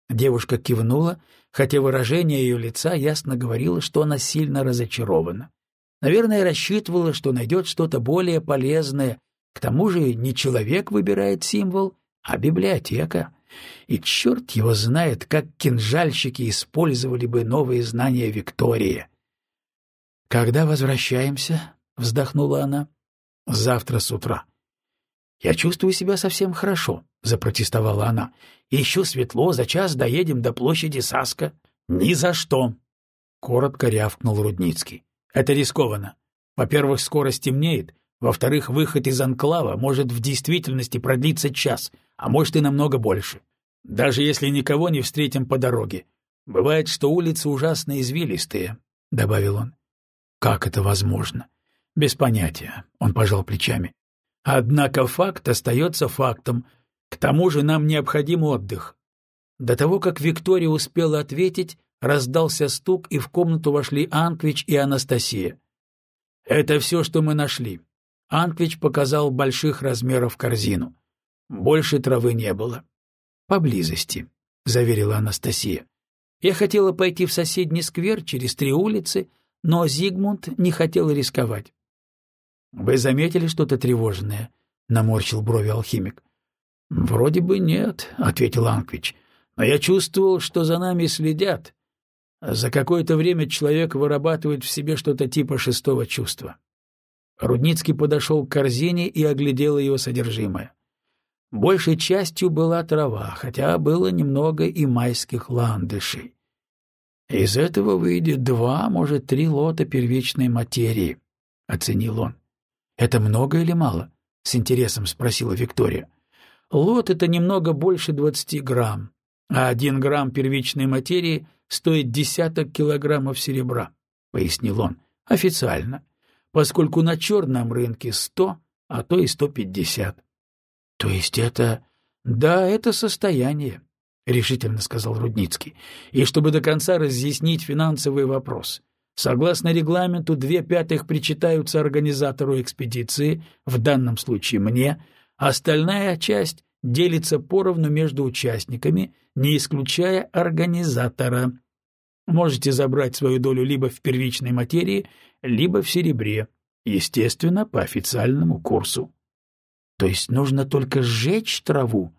Девушка кивнула, хотя выражение ее лица ясно говорило, что она сильно разочарована. Наверное, рассчитывала, что найдет что-то более полезное. К тому же не человек выбирает символ, а библиотека. И черт его знает, как кинжальщики использовали бы новые знания Виктории. «Когда возвращаемся?» — вздохнула она. «Завтра с утра». «Я чувствую себя совсем хорошо», — запротестовала она. «Еще светло, за час доедем до площади Саска». «Ни за что!» — коротко рявкнул Рудницкий. «Это рискованно. Во-первых, скоро стемнеет. Во-вторых, выход из анклава может в действительности продлиться час, а может и намного больше. Даже если никого не встретим по дороге. Бывает, что улицы ужасно извилистые», — добавил он. «Как это возможно?» «Без понятия», — он пожал плечами. Однако факт остается фактом. К тому же нам необходим отдых. До того, как Виктория успела ответить, раздался стук, и в комнату вошли Анквич и Анастасия. «Это все, что мы нашли». Анквич показал больших размеров корзину. Больше травы не было. «Поблизости», — заверила Анастасия. «Я хотела пойти в соседний сквер через три улицы, но Зигмунд не хотел рисковать. — Вы заметили что-то тревожное? — наморщил брови алхимик. — Вроде бы нет, — ответил Анквич, — но я чувствовал, что за нами следят. За какое-то время человек вырабатывает в себе что-то типа шестого чувства. Рудницкий подошел к корзине и оглядел ее содержимое. Большей частью была трава, хотя было немного и майских ландышей. Из этого выйдет два, может, три лота первичной материи, — оценил он. «Это много или мало?» — с интересом спросила Виктория. «Лот — это немного больше двадцати грамм, а один грамм первичной материи стоит десяток килограммов серебра», — пояснил он, — «официально, поскольку на черном рынке сто, а то и сто пятьдесят». «То есть это...» «Да, это состояние», — решительно сказал Рудницкий, «и чтобы до конца разъяснить финансовый вопрос. Согласно регламенту, две пятых причитаются организатору экспедиции, в данном случае мне, остальная часть делится поровну между участниками, не исключая организатора. Можете забрать свою долю либо в первичной материи, либо в серебре, естественно, по официальному курсу. То есть нужно только сжечь траву?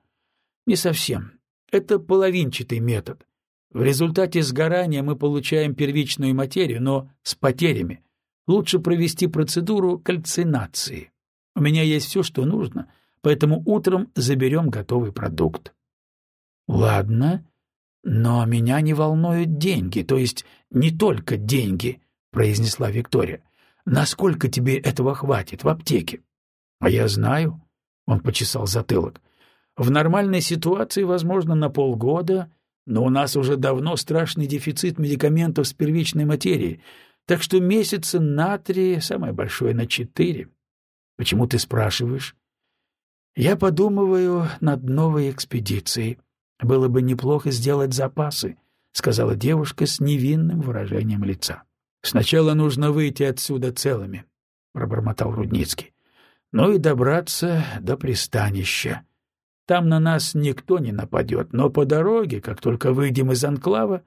Не совсем. Это половинчатый метод. В результате сгорания мы получаем первичную материю, но с потерями. Лучше провести процедуру кальцинации. У меня есть все, что нужно, поэтому утром заберем готовый продукт. Ладно, но меня не волнуют деньги, то есть не только деньги, произнесла Виктория. Насколько тебе этого хватит в аптеке? А я знаю, он почесал затылок. В нормальной ситуации, возможно, на полгода, но у нас уже давно страшный дефицит медикаментов с первичной материей, так что месяца на три, самое большое на четыре. Почему ты спрашиваешь? Я подумываю над новой экспедицией. Было бы неплохо сделать запасы, — сказала девушка с невинным выражением лица. — Сначала нужно выйти отсюда целыми, — пробормотал Рудницкий. — Ну и добраться до пристанища. Там на нас никто не нападет, но по дороге, как только выйдем из анклава,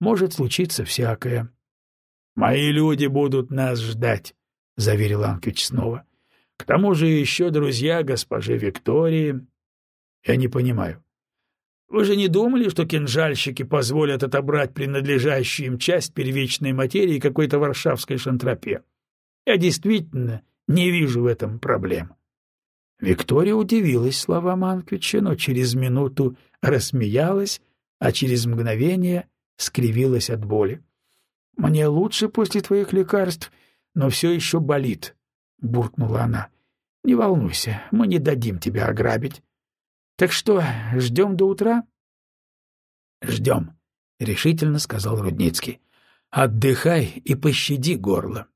может случиться всякое. — Мои люди будут нас ждать, — заверил Анквич снова. — К тому же еще друзья госпожи Виктории. — Я не понимаю. Вы же не думали, что кинжальщики позволят отобрать принадлежащую им часть первичной материи какой-то варшавской шантропе? Я действительно не вижу в этом проблем. Виктория удивилась словам Анквича, но через минуту рассмеялась, а через мгновение скривилась от боли. — Мне лучше после твоих лекарств, но все еще болит, — буркнула она. — Не волнуйся, мы не дадим тебя ограбить. — Так что, ждем до утра? — Ждем, — решительно сказал Рудницкий. — Отдыхай и пощади горло.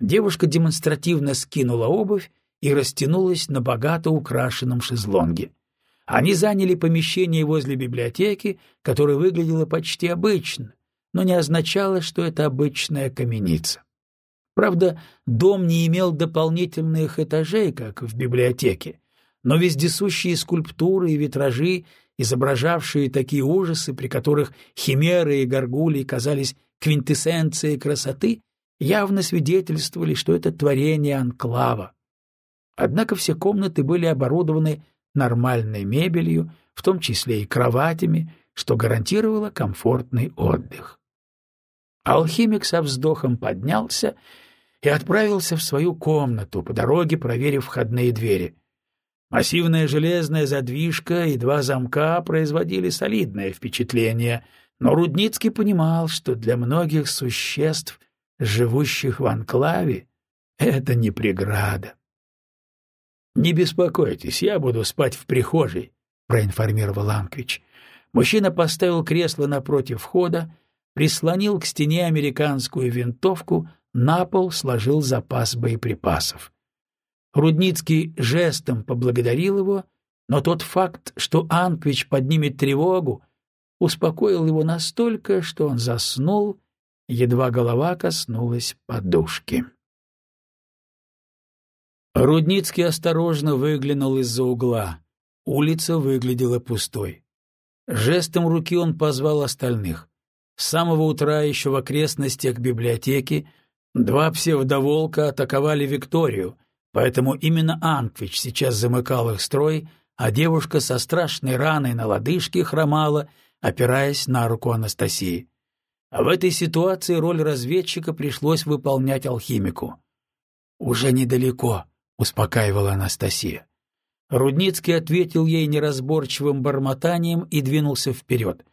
Девушка демонстративно скинула обувь и растянулась на богато украшенном шезлонге. Они заняли помещение возле библиотеки, которое выглядело почти обычно, но не означало, что это обычная каменица. Правда, дом не имел дополнительных этажей, как в библиотеке, но вездесущие скульптуры и витражи, изображавшие такие ужасы, при которых химеры и горгулии казались квинтэссенцией красоты, явно свидетельствовали, что это творение анклава. Однако все комнаты были оборудованы нормальной мебелью, в том числе и кроватями, что гарантировало комфортный отдых. Алхимик со вздохом поднялся и отправился в свою комнату, по дороге проверив входные двери. Массивная железная задвижка и два замка производили солидное впечатление, но Рудницкий понимал, что для многих существ, живущих в анклаве, это не преграда. «Не беспокойтесь, я буду спать в прихожей», — проинформировал Анквич. Мужчина поставил кресло напротив входа, прислонил к стене американскую винтовку, на пол сложил запас боеприпасов. Рудницкий жестом поблагодарил его, но тот факт, что Анквич поднимет тревогу, успокоил его настолько, что он заснул, едва голова коснулась подушки. Рудницкий осторожно выглянул из-за угла. Улица выглядела пустой. Жестом руки он позвал остальных. С самого утра еще в окрестностях библиотеки два псевдоволка атаковали Викторию, поэтому именно Анквич сейчас замыкал их строй, а девушка со страшной раной на лодыжке хромала, опираясь на руку Анастасии. А в этой ситуации роль разведчика пришлось выполнять алхимику. «Уже недалеко», — успокаивала Анастасия. Рудницкий ответил ей неразборчивым бормотанием и двинулся вперед.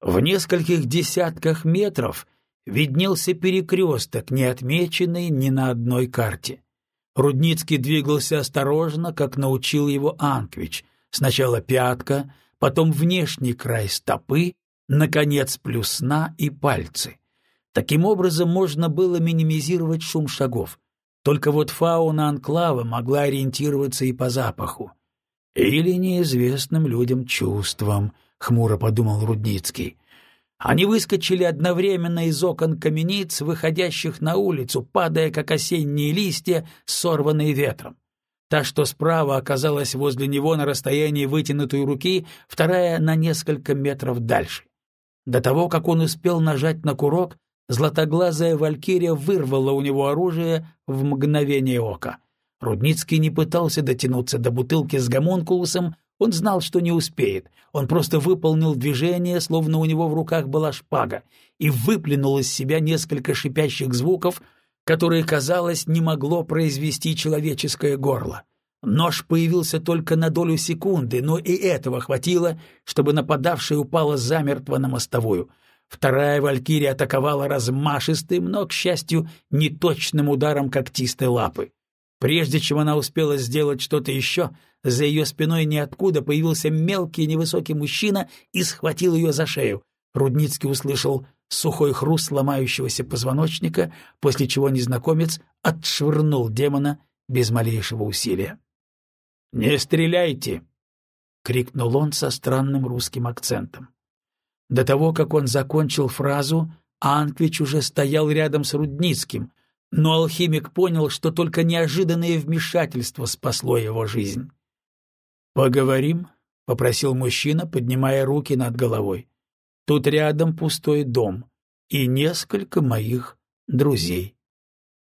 В нескольких десятках метров виднелся перекресток, не отмеченный ни на одной карте. Рудницкий двигался осторожно, как научил его Анквич. Сначала пятка, потом внешний край стопы, наконец плюсна и пальцы. Таким образом можно было минимизировать шум шагов. Только вот фауна анклава могла ориентироваться и по запаху. Или неизвестным людям чувствам —— хмуро подумал Рудницкий. Они выскочили одновременно из окон камениц, выходящих на улицу, падая, как осенние листья, сорванные ветром. Та, что справа, оказалась возле него на расстоянии вытянутой руки, вторая — на несколько метров дальше. До того, как он успел нажать на курок, златоглазая валькирия вырвала у него оружие в мгновение ока. Рудницкий не пытался дотянуться до бутылки с гомункулусом, он знал, что не успеет. Он просто выполнил движение, словно у него в руках была шпага, и выплюнул из себя несколько шипящих звуков, которые, казалось, не могло произвести человеческое горло. Нож появился только на долю секунды, но и этого хватило, чтобы нападавшая упала замертво на мостовую. Вторая валькирия атаковала размашистым, но, к счастью, неточным ударом когтистой лапы. Прежде чем она успела сделать что-то еще, за ее спиной ниоткуда появился мелкий невысокий мужчина и схватил ее за шею. Рудницкий услышал сухой хруст ломающегося позвоночника, после чего незнакомец отшвырнул демона без малейшего усилия. «Не стреляйте!» — крикнул он со странным русским акцентом. До того, как он закончил фразу, Анквич уже стоял рядом с Рудницким, но алхимик понял, что только неожиданное вмешательство спасло его жизнь. «Поговорим?» — попросил мужчина, поднимая руки над головой. «Тут рядом пустой дом и несколько моих друзей».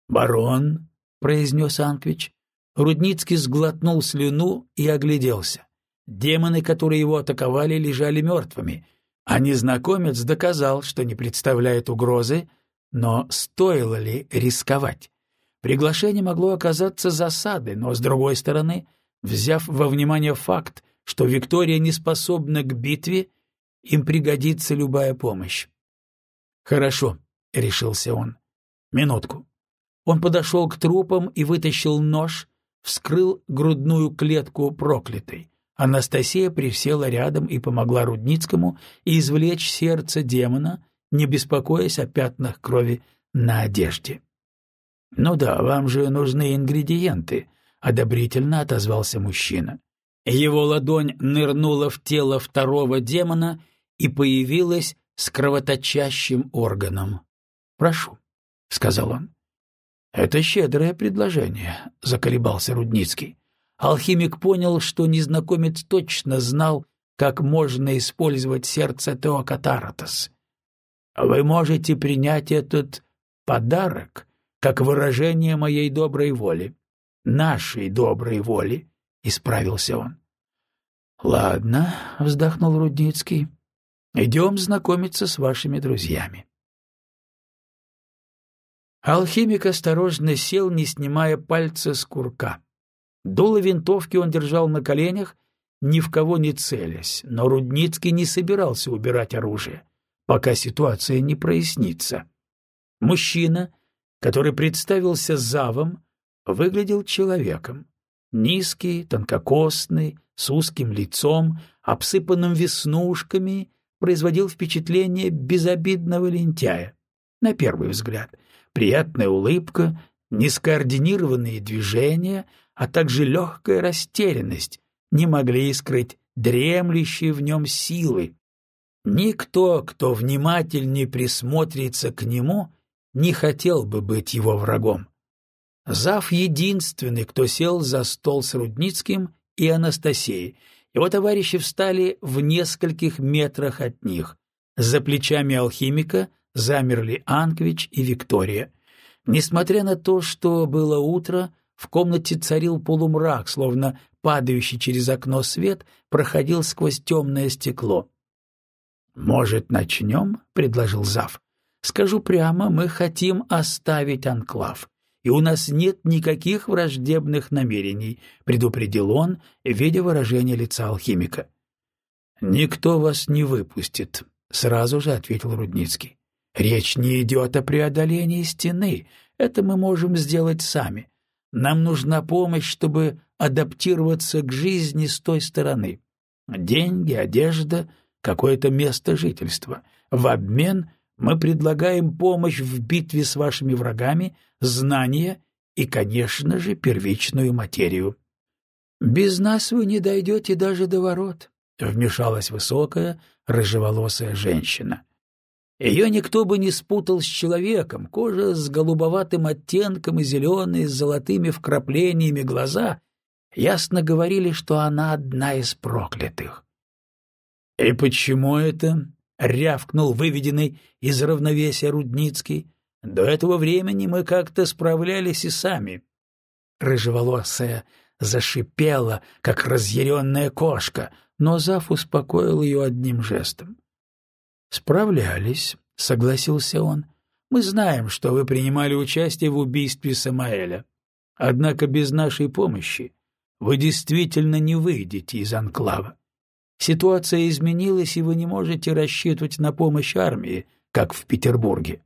«Барон», — произнес Анквич. Рудницкий сглотнул слюну и огляделся. Демоны, которые его атаковали, лежали мертвыми, а незнакомец доказал, что не представляет угрозы, но стоило ли рисковать? Приглашение могло оказаться засадой, но, с другой стороны, взяв во внимание факт, что Виктория не способна к битве, им пригодится любая помощь. «Хорошо», — решился он. «Минутку». Он подошел к трупам и вытащил нож, вскрыл грудную клетку проклятой. Анастасия присела рядом и помогла Рудницкому извлечь сердце демона, не беспокоясь о пятнах крови на одежде. «Ну да, вам же нужны ингредиенты», — одобрительно отозвался мужчина. Его ладонь нырнула в тело второго демона и появилась с кровоточащим органом. «Прошу», — сказал он. «Это щедрое предложение», — заколебался Рудницкий. Алхимик понял, что незнакомец точно знал, как можно использовать сердце Теокатаратос. «Вы можете принять этот подарок как выражение моей доброй воли, нашей доброй воли», — исправился он. «Ладно», — вздохнул Рудницкий, — «идем знакомиться с вашими друзьями». Алхимик осторожно сел, не снимая пальца с курка. Дуло винтовки он держал на коленях, ни в кого не целясь, но Рудницкий не собирался убирать оружие, пока ситуация не прояснится. Мужчина, который представился завом, выглядел человеком. Низкий, тонкокосный, с узким лицом, обсыпанным веснушками, производил впечатление безобидного лентяя, на первый взгляд — приятная улыбка, нескоординированные движения, а также легкая растерянность не могли скрыть дремлющие в нем силы. Никто, кто внимательнее присмотрится к нему, не хотел бы быть его врагом. Зав единственный, кто сел за стол с Рудницким и Анастасией. Его товарищи встали в нескольких метрах от них. За плечами алхимика замерли Анквич и Виктория. Несмотря на то, что было утро, в комнате царил полумрак, словно падающий через окно свет проходил сквозь темное стекло. «Может, начнем?» — предложил Зав. «Скажу прямо, мы хотим оставить анклав, и у нас нет никаких враждебных намерений», — предупредил он, видя выражение лица алхимика. «Никто вас не выпустит», — сразу же ответил Рудницкий. Речь не идет о преодолении стены, это мы можем сделать сами. Нам нужна помощь, чтобы адаптироваться к жизни с той стороны. Деньги, одежда, какое-то место жительства. В обмен мы предлагаем помощь в битве с вашими врагами, знания и, конечно же, первичную материю. «Без нас вы не дойдете даже до ворот», — вмешалась высокая, рыжеволосая женщина. Ее никто бы не спутал с человеком, кожа с голубоватым оттенком и зеленые с золотыми вкраплениями глаза ясно говорили, что она одна из проклятых. — И почему это? — рявкнул выведенный из равновесия Рудницкий. — До этого времени мы как-то справлялись и сами. Рыжеволосая зашипела, как разъяренная кошка, но Зав успокоил ее одним жестом. «Справлялись», — согласился он. «Мы знаем, что вы принимали участие в убийстве Самаэля. Однако без нашей помощи вы действительно не выйдете из анклава. Ситуация изменилась, и вы не можете рассчитывать на помощь армии, как в Петербурге.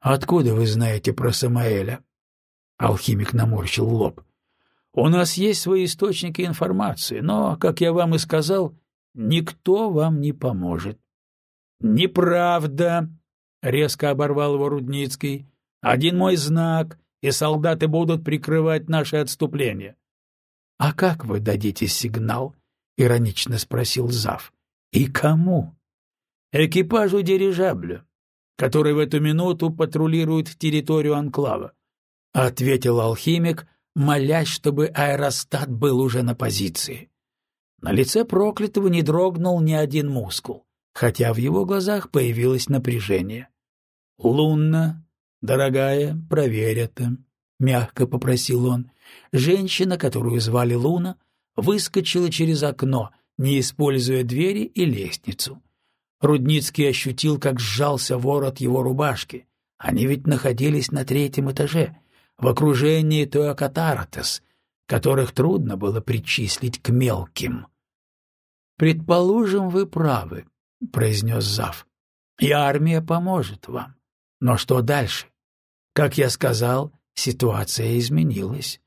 Откуда вы знаете про Самаэля? Алхимик наморщил лоб. У нас есть свои источники информации, но, как я вам и сказал, никто вам не поможет. «Неправда!» — резко оборвал его Рудницкий. «Один мой знак, и солдаты будут прикрывать наше отступление». «А как вы дадите сигнал?» — иронично спросил Зав. «И кому?» «Экипажу дирижабля, который в эту минуту патрулирует территорию анклава», — ответил алхимик, молясь, чтобы аэростат был уже на позиции. На лице проклятого не дрогнул ни один мускул хотя в его глазах появилось напряжение. «Лунна, дорогая, проверь это», — мягко попросил он. Женщина, которую звали Луна, выскочила через окно, не используя двери и лестницу. Рудницкий ощутил, как сжался ворот его рубашки. Они ведь находились на третьем этаже, в окружении Тоакатаратес, которых трудно было причислить к мелким. «Предположим, вы правы», — произнес Зав. «И армия поможет вам. Но что дальше? Как я сказал, ситуация изменилась.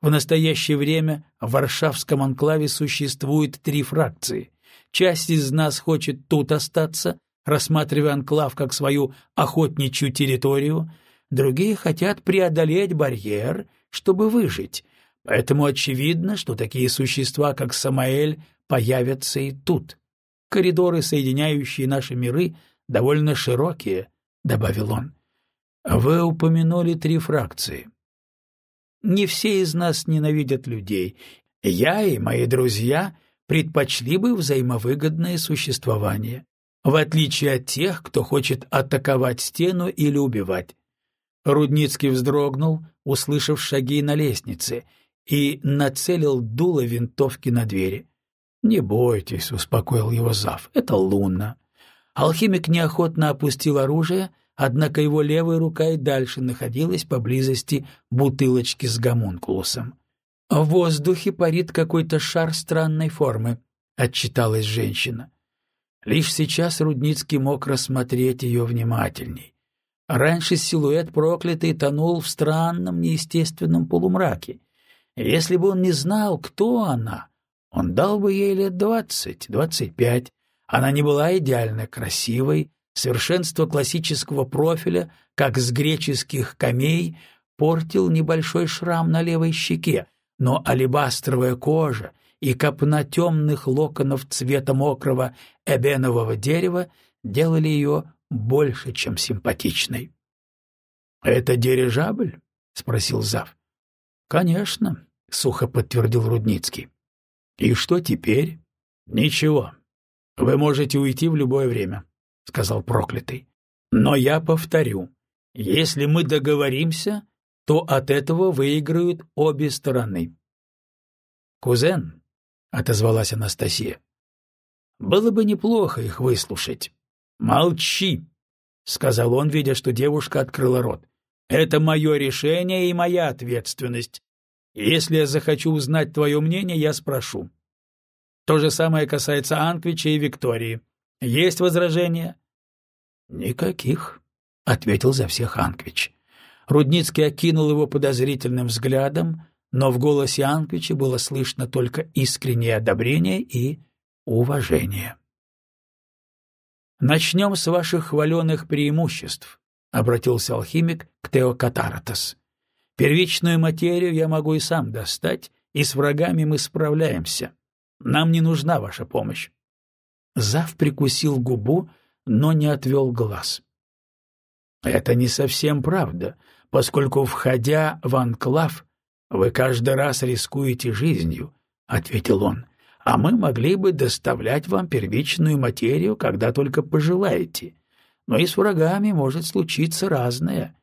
В настоящее время в Варшавском анклаве существует три фракции. Часть из нас хочет тут остаться, рассматривая анклав как свою охотничью территорию, другие хотят преодолеть барьер, чтобы выжить. Поэтому очевидно, что такие существа, как Самаэль, появятся и тут. Коридоры, соединяющие наши миры, довольно широкие, — добавил он. Вы упомянули три фракции. Не все из нас ненавидят людей, Я и мои друзья предпочли бы взаимовыгодное существование, в отличие от тех, кто хочет атаковать стену или убивать. Рудницкий вздрогнул, услышав шаги на лестнице, и нацелил дуло винтовки на двери. «Не бойтесь», — успокоил его Зав, — «это Луна». Алхимик неохотно опустил оружие, однако его левая рука и дальше находилась поблизости бутылочки с гомункулусом. «В воздухе парит какой-то шар странной формы», — отчиталась женщина. Лишь сейчас Рудницкий мог рассмотреть ее внимательней. Раньше силуэт проклятый тонул в странном неестественном полумраке. Если бы он не знал, кто она, он дал бы ей лет двадцать, двадцать пять. Она не была идеально красивой, совершенство классического профиля, как с греческих камей, портил небольшой шрам на левой щеке, но алебастровая кожа и копна темных локонов цвета мокрого эбенового дерева делали ее больше, чем симпатичной. — Это дирижабль? — спросил Зав. — Конечно, — сухо подтвердил Рудницкий. — И что теперь? — Ничего. Вы можете уйти в любое время, — сказал проклятый. — Но я повторю, если мы договоримся, то от этого выиграют обе стороны. — Кузен, — отозвалась Анастасия, — было бы неплохо их выслушать. — Молчи, — сказал он, видя, что девушка открыла рот. — Это мое решение и моя ответственность. Если я захочу узнать твое мнение, я спрошу. То же самое касается Анквича и Виктории. Есть возражения? — Никаких, — ответил за всех Анквич. Рудницкий окинул его подозрительным взглядом, но в голосе Анквича было слышно только искреннее одобрение и уважение. «Начнем с ваших хваленых преимуществ», — обратился алхимик к Теокатаратос. «Первичную материю я могу и сам достать, и с врагами мы справляемся. Нам не нужна ваша помощь». Зав прикусил губу, но не отвел глаз. «Это не совсем правда поскольку, входя в анклав, вы каждый раз рискуете жизнью, — ответил он, — а мы могли бы доставлять вам первичную материю, когда только пожелаете. Но и с врагами может случиться разное.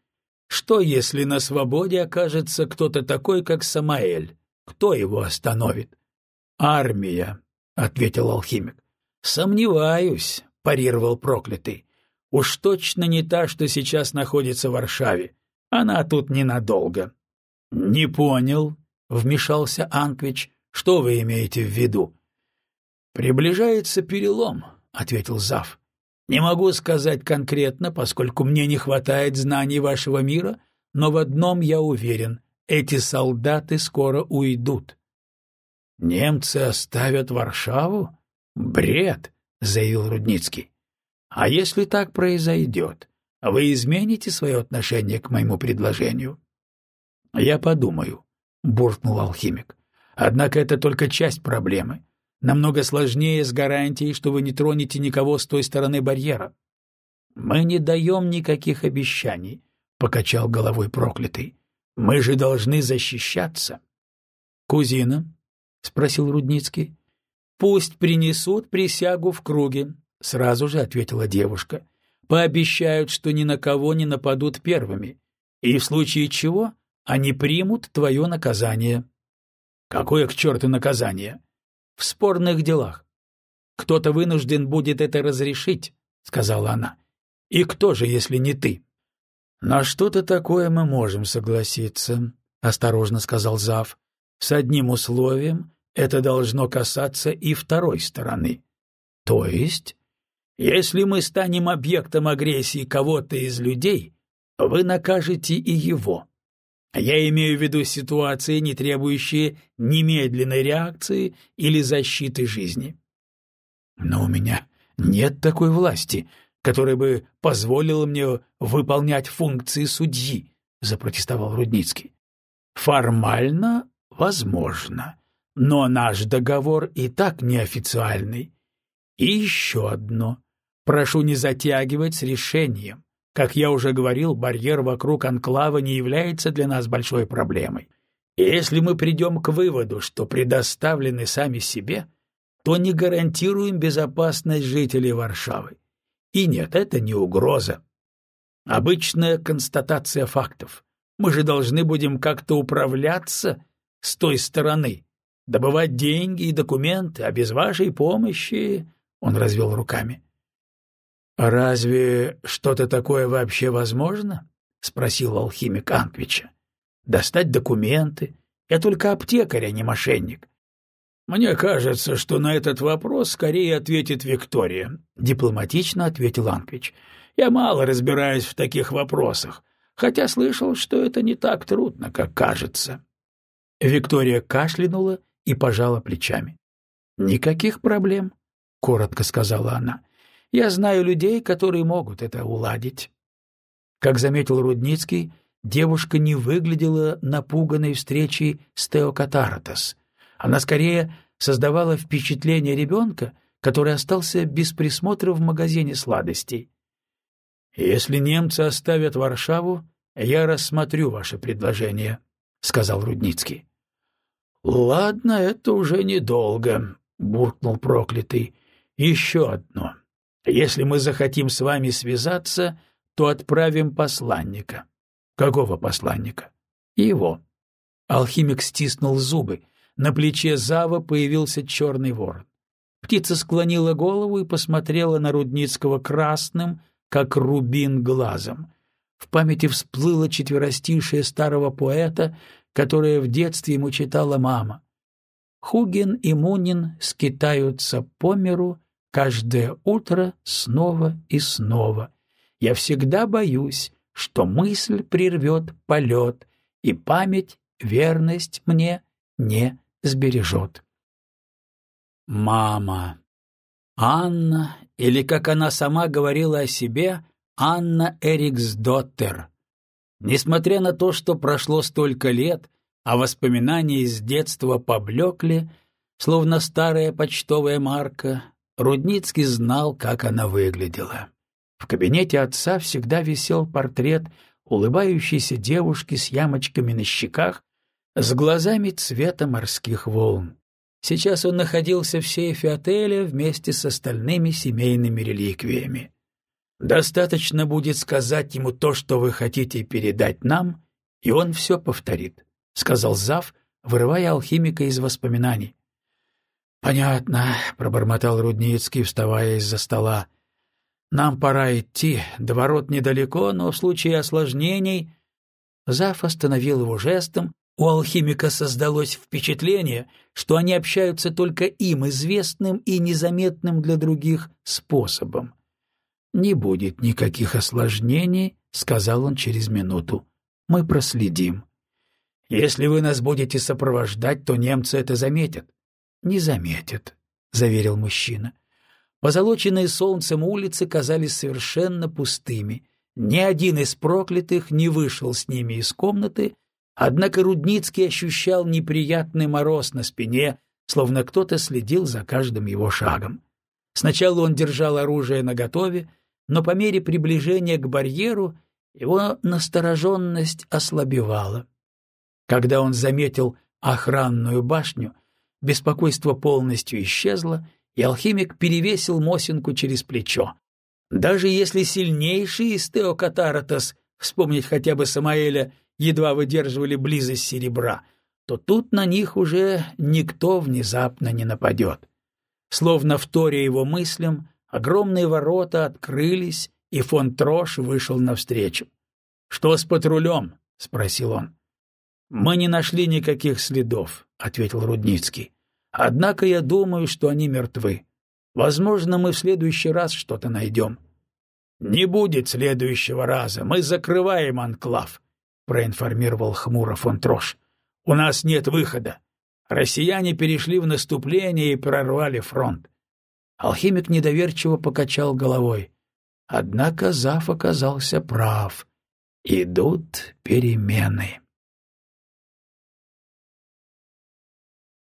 Что, если на свободе окажется кто-то такой, как Самаэль? Кто его остановит? — Армия, — ответил алхимик. — Сомневаюсь, — парировал проклятый. — Уж точно не та, что сейчас находится в Варшаве. Она тут ненадолго. — Не понял, — вмешался Анквич. — Что вы имеете в виду? — Приближается перелом, — ответил Зав. — Не могу сказать конкретно, поскольку мне не хватает знаний вашего мира, но в одном я уверен — эти солдаты скоро уйдут. — Немцы оставят Варшаву? Бред, — заявил Рудницкий. — А если так произойдет? — вы измените свое отношение к моему предложению? — Я подумаю, — буркнул алхимик. — Однако это только часть проблемы. Намного сложнее с гарантией, что вы не тронете никого с той стороны барьера. — Мы не даем никаких обещаний, — покачал головой проклятый. — Мы же должны защищаться. — Кузина? — спросил Рудницкий. — Пусть принесут присягу в круге, — сразу же ответила девушка пообещают, что ни на кого не нападут первыми, и в случае чего они примут твое наказание. Какое к черту наказание? В спорных делах. Кто-то вынужден будет это разрешить, сказала она. И кто же, если не ты? На что-то такое мы можем согласиться, осторожно сказал Зав. С одним условием это должно касаться и второй стороны. То есть если мы станем объектом агрессии кого-то из людей, вы накажете и его. Я имею в виду ситуации, не требующие немедленной реакции или защиты жизни. Но у меня нет такой власти, которая бы позволила мне выполнять функции судьи, запротестовал Рудницкий. Формально возможно, но наш договор и так неофициальный. И еще одно. Прошу не затягивать с решением. Как я уже говорил, барьер вокруг анклава не является для нас большой проблемой. И если мы придем к выводу, что предоставлены сами себе, то не гарантируем безопасность жителей Варшавы. И нет, это не угроза. Обычная констатация фактов. Мы же должны будем как-то управляться с той стороны, добывать деньги и документы, а без вашей помощи...» Он развел руками. «Разве что-то такое вообще возможно?» — спросил алхимик Анквича. «Достать документы. Я только аптекарь, а не мошенник». «Мне кажется, что на этот вопрос скорее ответит Виктория», — дипломатично ответил Анквич. «Я мало разбираюсь в таких вопросах, хотя слышал, что это не так трудно, как кажется». Виктория кашлянула и пожала плечами. «Никаких проблем», — коротко сказала она. Я знаю людей, которые могут это уладить. Как заметил Рудницкий, девушка не выглядела напуганной встречей с Теокатаратос. Она скорее создавала впечатление ребенка, который остался без присмотра в магазине сладостей. «Если немцы оставят Варшаву, я рассмотрю ваше предложение», — сказал Рудницкий. «Ладно, это уже недолго», — буркнул проклятый. «Еще одно. Если мы захотим с вами связаться, то отправим посланника. Какого посланника? Его. Алхимик стиснул зубы. На плече Зава появился черный ворон. Птица склонила голову и посмотрела на Рудницкого красным, как рубин, глазом. В памяти всплыло четверостишее старого поэта, которое в детстве ему читала мама. Хугин и Мунин скитаются по миру, Каждое утро снова и снова. Я всегда боюсь, что мысль прервет полет, и память верность мне не сбережет. Мама. Анна, или, как она сама говорила о себе, Анна Эриксдоттер. Несмотря на то, что прошло столько лет, а воспоминания из детства поблекли, словно старая почтовая марка, Рудницкий знал, как она выглядела. В кабинете отца всегда висел портрет улыбающейся девушки с ямочками на щеках, с глазами цвета морских волн. Сейчас он находился в сейфе отеля вместе с остальными семейными реликвиями. Достаточно будет сказать ему то, что вы хотите передать нам, и он все повторит, — сказал Зав, вырывая алхимика из воспоминаний. «Понятно», — пробормотал Рудницкий, вставая из-за стола. «Нам пора идти. До ворот недалеко, но в случае осложнений...» Зав остановил его жестом. У алхимика создалось впечатление, что они общаются только им известным и незаметным для других способом. «Не будет никаких осложнений», — сказал он через минуту. «Мы проследим. Если вы нас будете сопровождать, то немцы это заметят не заметят, — заверил мужчина. Позолоченные солнцем улицы казались совершенно пустыми. Ни один из проклятых не вышел с ними из комнаты, однако Рудницкий ощущал неприятный мороз на спине, словно кто-то следил за каждым его шагом. Сначала он держал оружие наготове, но по мере приближения к барьеру его настороженность ослабевала. Когда он заметил охранную башню — беспокойство полностью исчезло, и алхимик перевесил Мосинку через плечо. Даже если сильнейший из Теокатаратос, вспомнить хотя бы Самаэля, едва выдерживали близость серебра, то тут на них уже никто внезапно не нападет. Словно вторя его мыслям, огромные ворота открылись, и фон Трош вышел навстречу. — Что с патрулем? — спросил он. — Мы не нашли никаких следов, — ответил Рудницкий. Однако я думаю, что они мертвы. Возможно, мы в следующий раз что-то найдем. — Не будет следующего раза. Мы закрываем анклав, — проинформировал хмуро фон Трош. — У нас нет выхода. Россияне перешли в наступление и прорвали фронт. Алхимик недоверчиво покачал головой. Однако Зав оказался прав. Идут перемены.